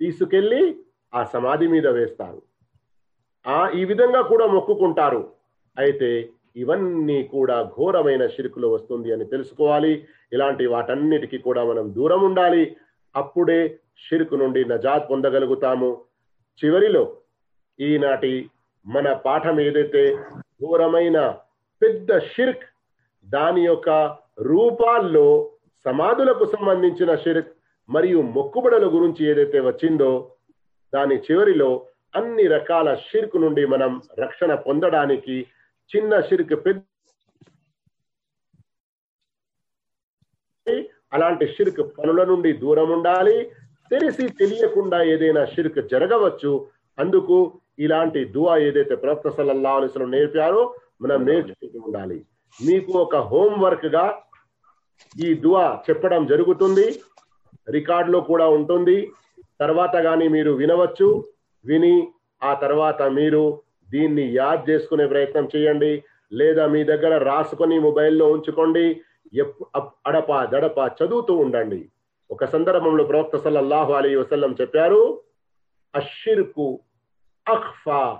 తీసుకెళ్ళి ఆ సమాధి మీద వేస్తారు. ఆ ఈ విధంగా కూడా మొక్కుకుంటారు. అయితే ఇవన్నీ కూడా ఘోరమైన షిరుకులో వస్తుంది అని తెలుసుకోవాలి. ఇలాంటి వాటన్నిటికీ కూడా మనం దూరం ఉండాలి. అప్పుడే షిరుకు నుండి నజాత్ పొందగలుగుతాము. చివరిలో ఈనాటి మన పాఠం ఏదైతే ఘోరమైన పెద్ద షిర్క్ దాని యొక్క రూపాల్లో సమాధులకు సంబంధించిన షిర్క్ మరియు మొక్కుబడుల గురించి ఏదైతే వచ్చిందో దాని చివరిలో అన్ని రకాల షిర్క్ నుండి మనం రక్షణ పొందడానికి చిన్న షిర్క్ పెద్ద అలాంటి షిర్క్ పనుల నుండి దూరం ఉండాలి. తెలిసి తెలియకుండా ఏదైనా షిర్క్ జరగవచ్చు. అందుకు ఇలాంటి దువా ఏదైతే ప్రవక్త సల్లల్లాహు అలైహి వసల్లం నేర్పారో మనం నేర్చుకుంటూ ఉండాలి. మీకు ఒక హోంవర్క్గా ఈ దువా చెప్పడం జరుగుతుంది. రికార్డులో కూడా ఉంటుంది. తర్వాత కానీ మీరు వినవచ్చు. విని ఆ తర్వాత మీరు దీన్ని యాద్ చేసుకునే ప్రయత్నం చేయండి. లేదా మీ దగ్గర రాసుకొని మొబైల్లో ఉంచుకోండి. అడప దడప చదువుతూ ఉండండి. ఒక సందర్భంలో ప్రవక్త సల్లల్లాహు అలీ వసల్లం చెప్పారు అషిర్కు అఖ్ఫా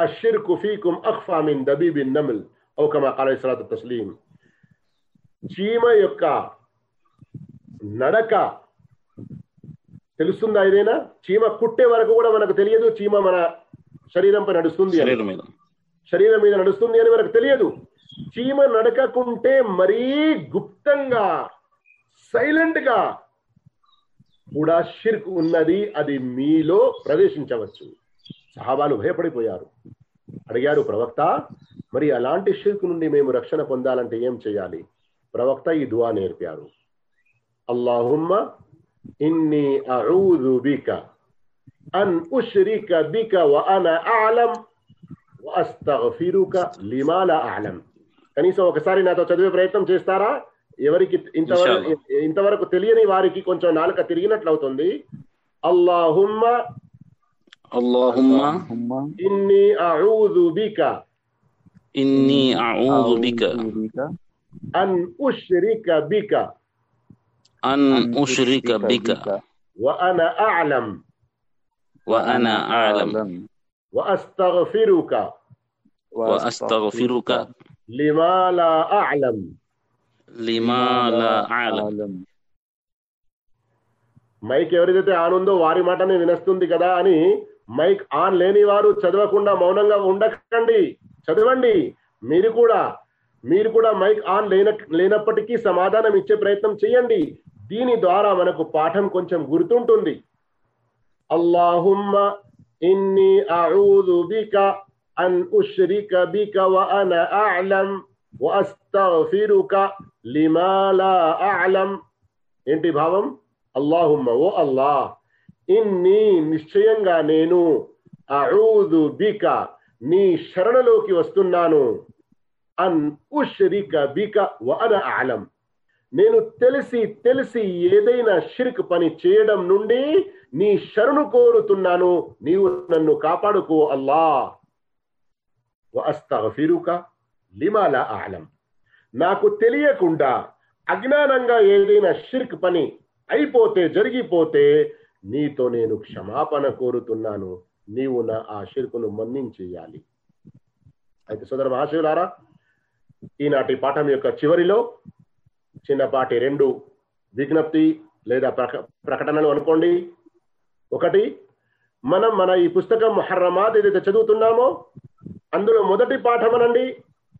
అషిర్కు ఫీకుం అఖ్ఫా మిన్ దబీబిన్ నమిల్. ఔ కమా అలైహి సలాతు తస్లీం. చీమ యొక్క నడక తెలుస్తుందా ఏదైనా? చీమ కుట్టే వరకు కూడా మనకు తెలియదు చీమ మన శరీరంపై నడుస్తుంది శరీరం మీద నడుస్తుంది అని మనకు తెలియదు. చీమ నడకకుంటే మరీ గుప్తంగా సైలెంట్గా కూడా షిర్క్ ఉన్నది అది మీలో ప్రవేశించవచ్చు. సహాబాలు భయపడిపోయారు. అడిగారు ప్రవక్త మరి అలాంటి షిర్క్ నుండి మేము రక్షణ పొందాలంటే ఏం చేయాలి? ప్రవక్త ఈ దువా నేర్పారు. అల్లాహుమ్మ ఇన్ని అఊదు బిక అన్ ఉష్రిక బిక వ అన ఆలం అస్తగఫిరుక ఫిరుక లా ఆలం కనీసం ఒకసారి నాతో చదివే ప్రయత్నం చేస్తారా ఎవరికి ఇంతవరకు ఇంతవరకు తెలియని వారికి కొంచెం నాలుక తిరిగినట్లు అవుతుంది అల్లాహుమ్మ اللهم اللهم ఇన్ని అఊదు బిక إني أعوذ بك أعوذ بك అన్ ఉష్రిక బిక أن أشرك بك وأنا أعلم وأنا أعلم وأستغفرك وأستغفرك لما لا أعلم لما لا أعلم మైక్ ఎవరిదైతే ఆన్ ఉందో వారి మాటనే వినస్తుంది కదా అని మైక్ ఆన్ లేని వారు చదవకుండా మౌనంగా ఉండకండి చదవండి మీరు కూడా మీరు కూడా మైక్ ఆన్ లేన లేనప్పటికీ సమాధానం ఇచ్చే ప్రయత్నం చేయండి దీని ద్వారా మనకు పాఠం కొంచెం గుర్తుంటుంది అల్లాహుమ్మ ఇన్ని అఊదు బిక అన్ أشرك بك వ అన وأستغفرك لما لا أعلم. ఏంటి భావం? అల్లాహుమ్మ ఓ అల్లాహ్ ఇన్ని నిశ్చయంగా నేను అఊదు బిక నీ శరణలోకి వస్తున్నాను. అన్ ఉష్రిక బిక వన ఆలం నేను తెలిసి తెలిసి ఏదైనా షిర్క్ పని చేయడం నుండి నీ శరణు కోరుతున్నాను. నీవు నన్ను కాపాడుకో అల్లా అస్తగఫిరుక లిమాలా ఆలం నాకు తెలియకుండా అజ్ఞానంగా ఏదైనా షిర్క్ పని అయిపోతే జరిగిపోతే నీతో నేను క్షమాపణ కోరుతున్నాను. నీవు నా ఆ షిర్కును మన్నించేయాలి. అయితే సోదర మహాశివులారా ఈనాటి పాఠం యొక్క చివరిలో చిన్నపాటి రెండు విజ్ఞప్తి లేదా ప్రక ప్రకటనలు అనుకోండి. ఒకటి మనం మన ఈ పుస్తకం మొహర్రమాత్ ఏదైతే చదువుతున్నామో అందులో మొదటి పాఠం అనండి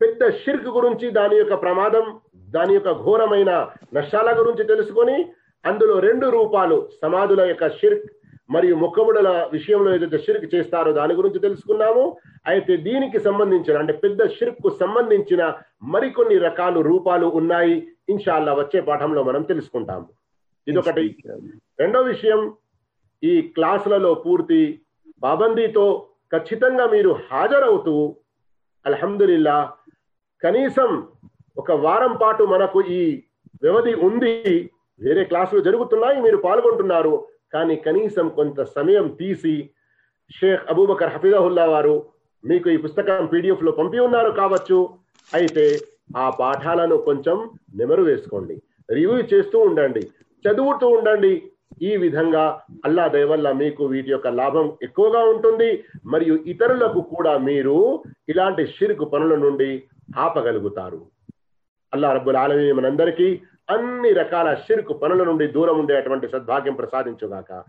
పెద్ద షిర్క్ గురించి దాని యొక్క ప్రమాదం దాని యొక్క ఘోరమైన నష్టాల గురించి తెలుసుకొని అందులో రెండు రూపాలు సమాధుల యొక్క షిర్క్ మరియు మొక్కముడల విషయంలో ఏదైతే షిర్క్ చేస్తారో దాని గురించి తెలుసుకున్నాము. అయితే దీనికి సంబంధించిన అంటే పెద్ద షిర్క్కు సంబంధించిన మరికొన్ని రకాలు రూపాలు ఉన్నాయి. ఇన్షాల్లా వచ్చే పాఠంలో మనం తెలుసుకుంటాము. ఇదొకటి. రెండో విషయం ఈ క్లాసులలో పూర్తి పాబందీతో ఖచ్చితంగా మీరు హాజరవుతూ అల్హమ్దుల్లా కనీసం ఒక వారం పాటు మనకు ఈ వ్యవధి ఉంది వేరే క్లాసులు జరుగుతున్నాయి మీరు పాల్గొంటున్నారు కానీ కనీసం కొంత సమయం తీసి షేక్ అబూబకర్ హఫీజాహుల్లా వారు మీకు ఈ పుస్తకం పీడిఎఫ్లో పంపి ఉన్నారు కావచ్చు అయితే ఆ పాఠాలను కొంచెం నెమరు వేసుకోండి రివ్యూ చేస్తూ ఉండండి చదువుతూ ఉండండి ఈ విధంగా అల్లా దయవల్ల మీకు వీటి యొక్క లాభం ఎక్కువగా ఉంటుంది. మరియు ఇతరులకు కూడా మీరు ఇలాంటి షిరుకు పనుల నుండి ఆపగలుగుతారు. అల్లా రబ్బుల్ ఆలమీ మనందరికీ అన్ని రకాల షిరుకు పనుల నుండి దూరం ఉండేటువంటి సద్భాగ్యం ప్రసాదించుగాక.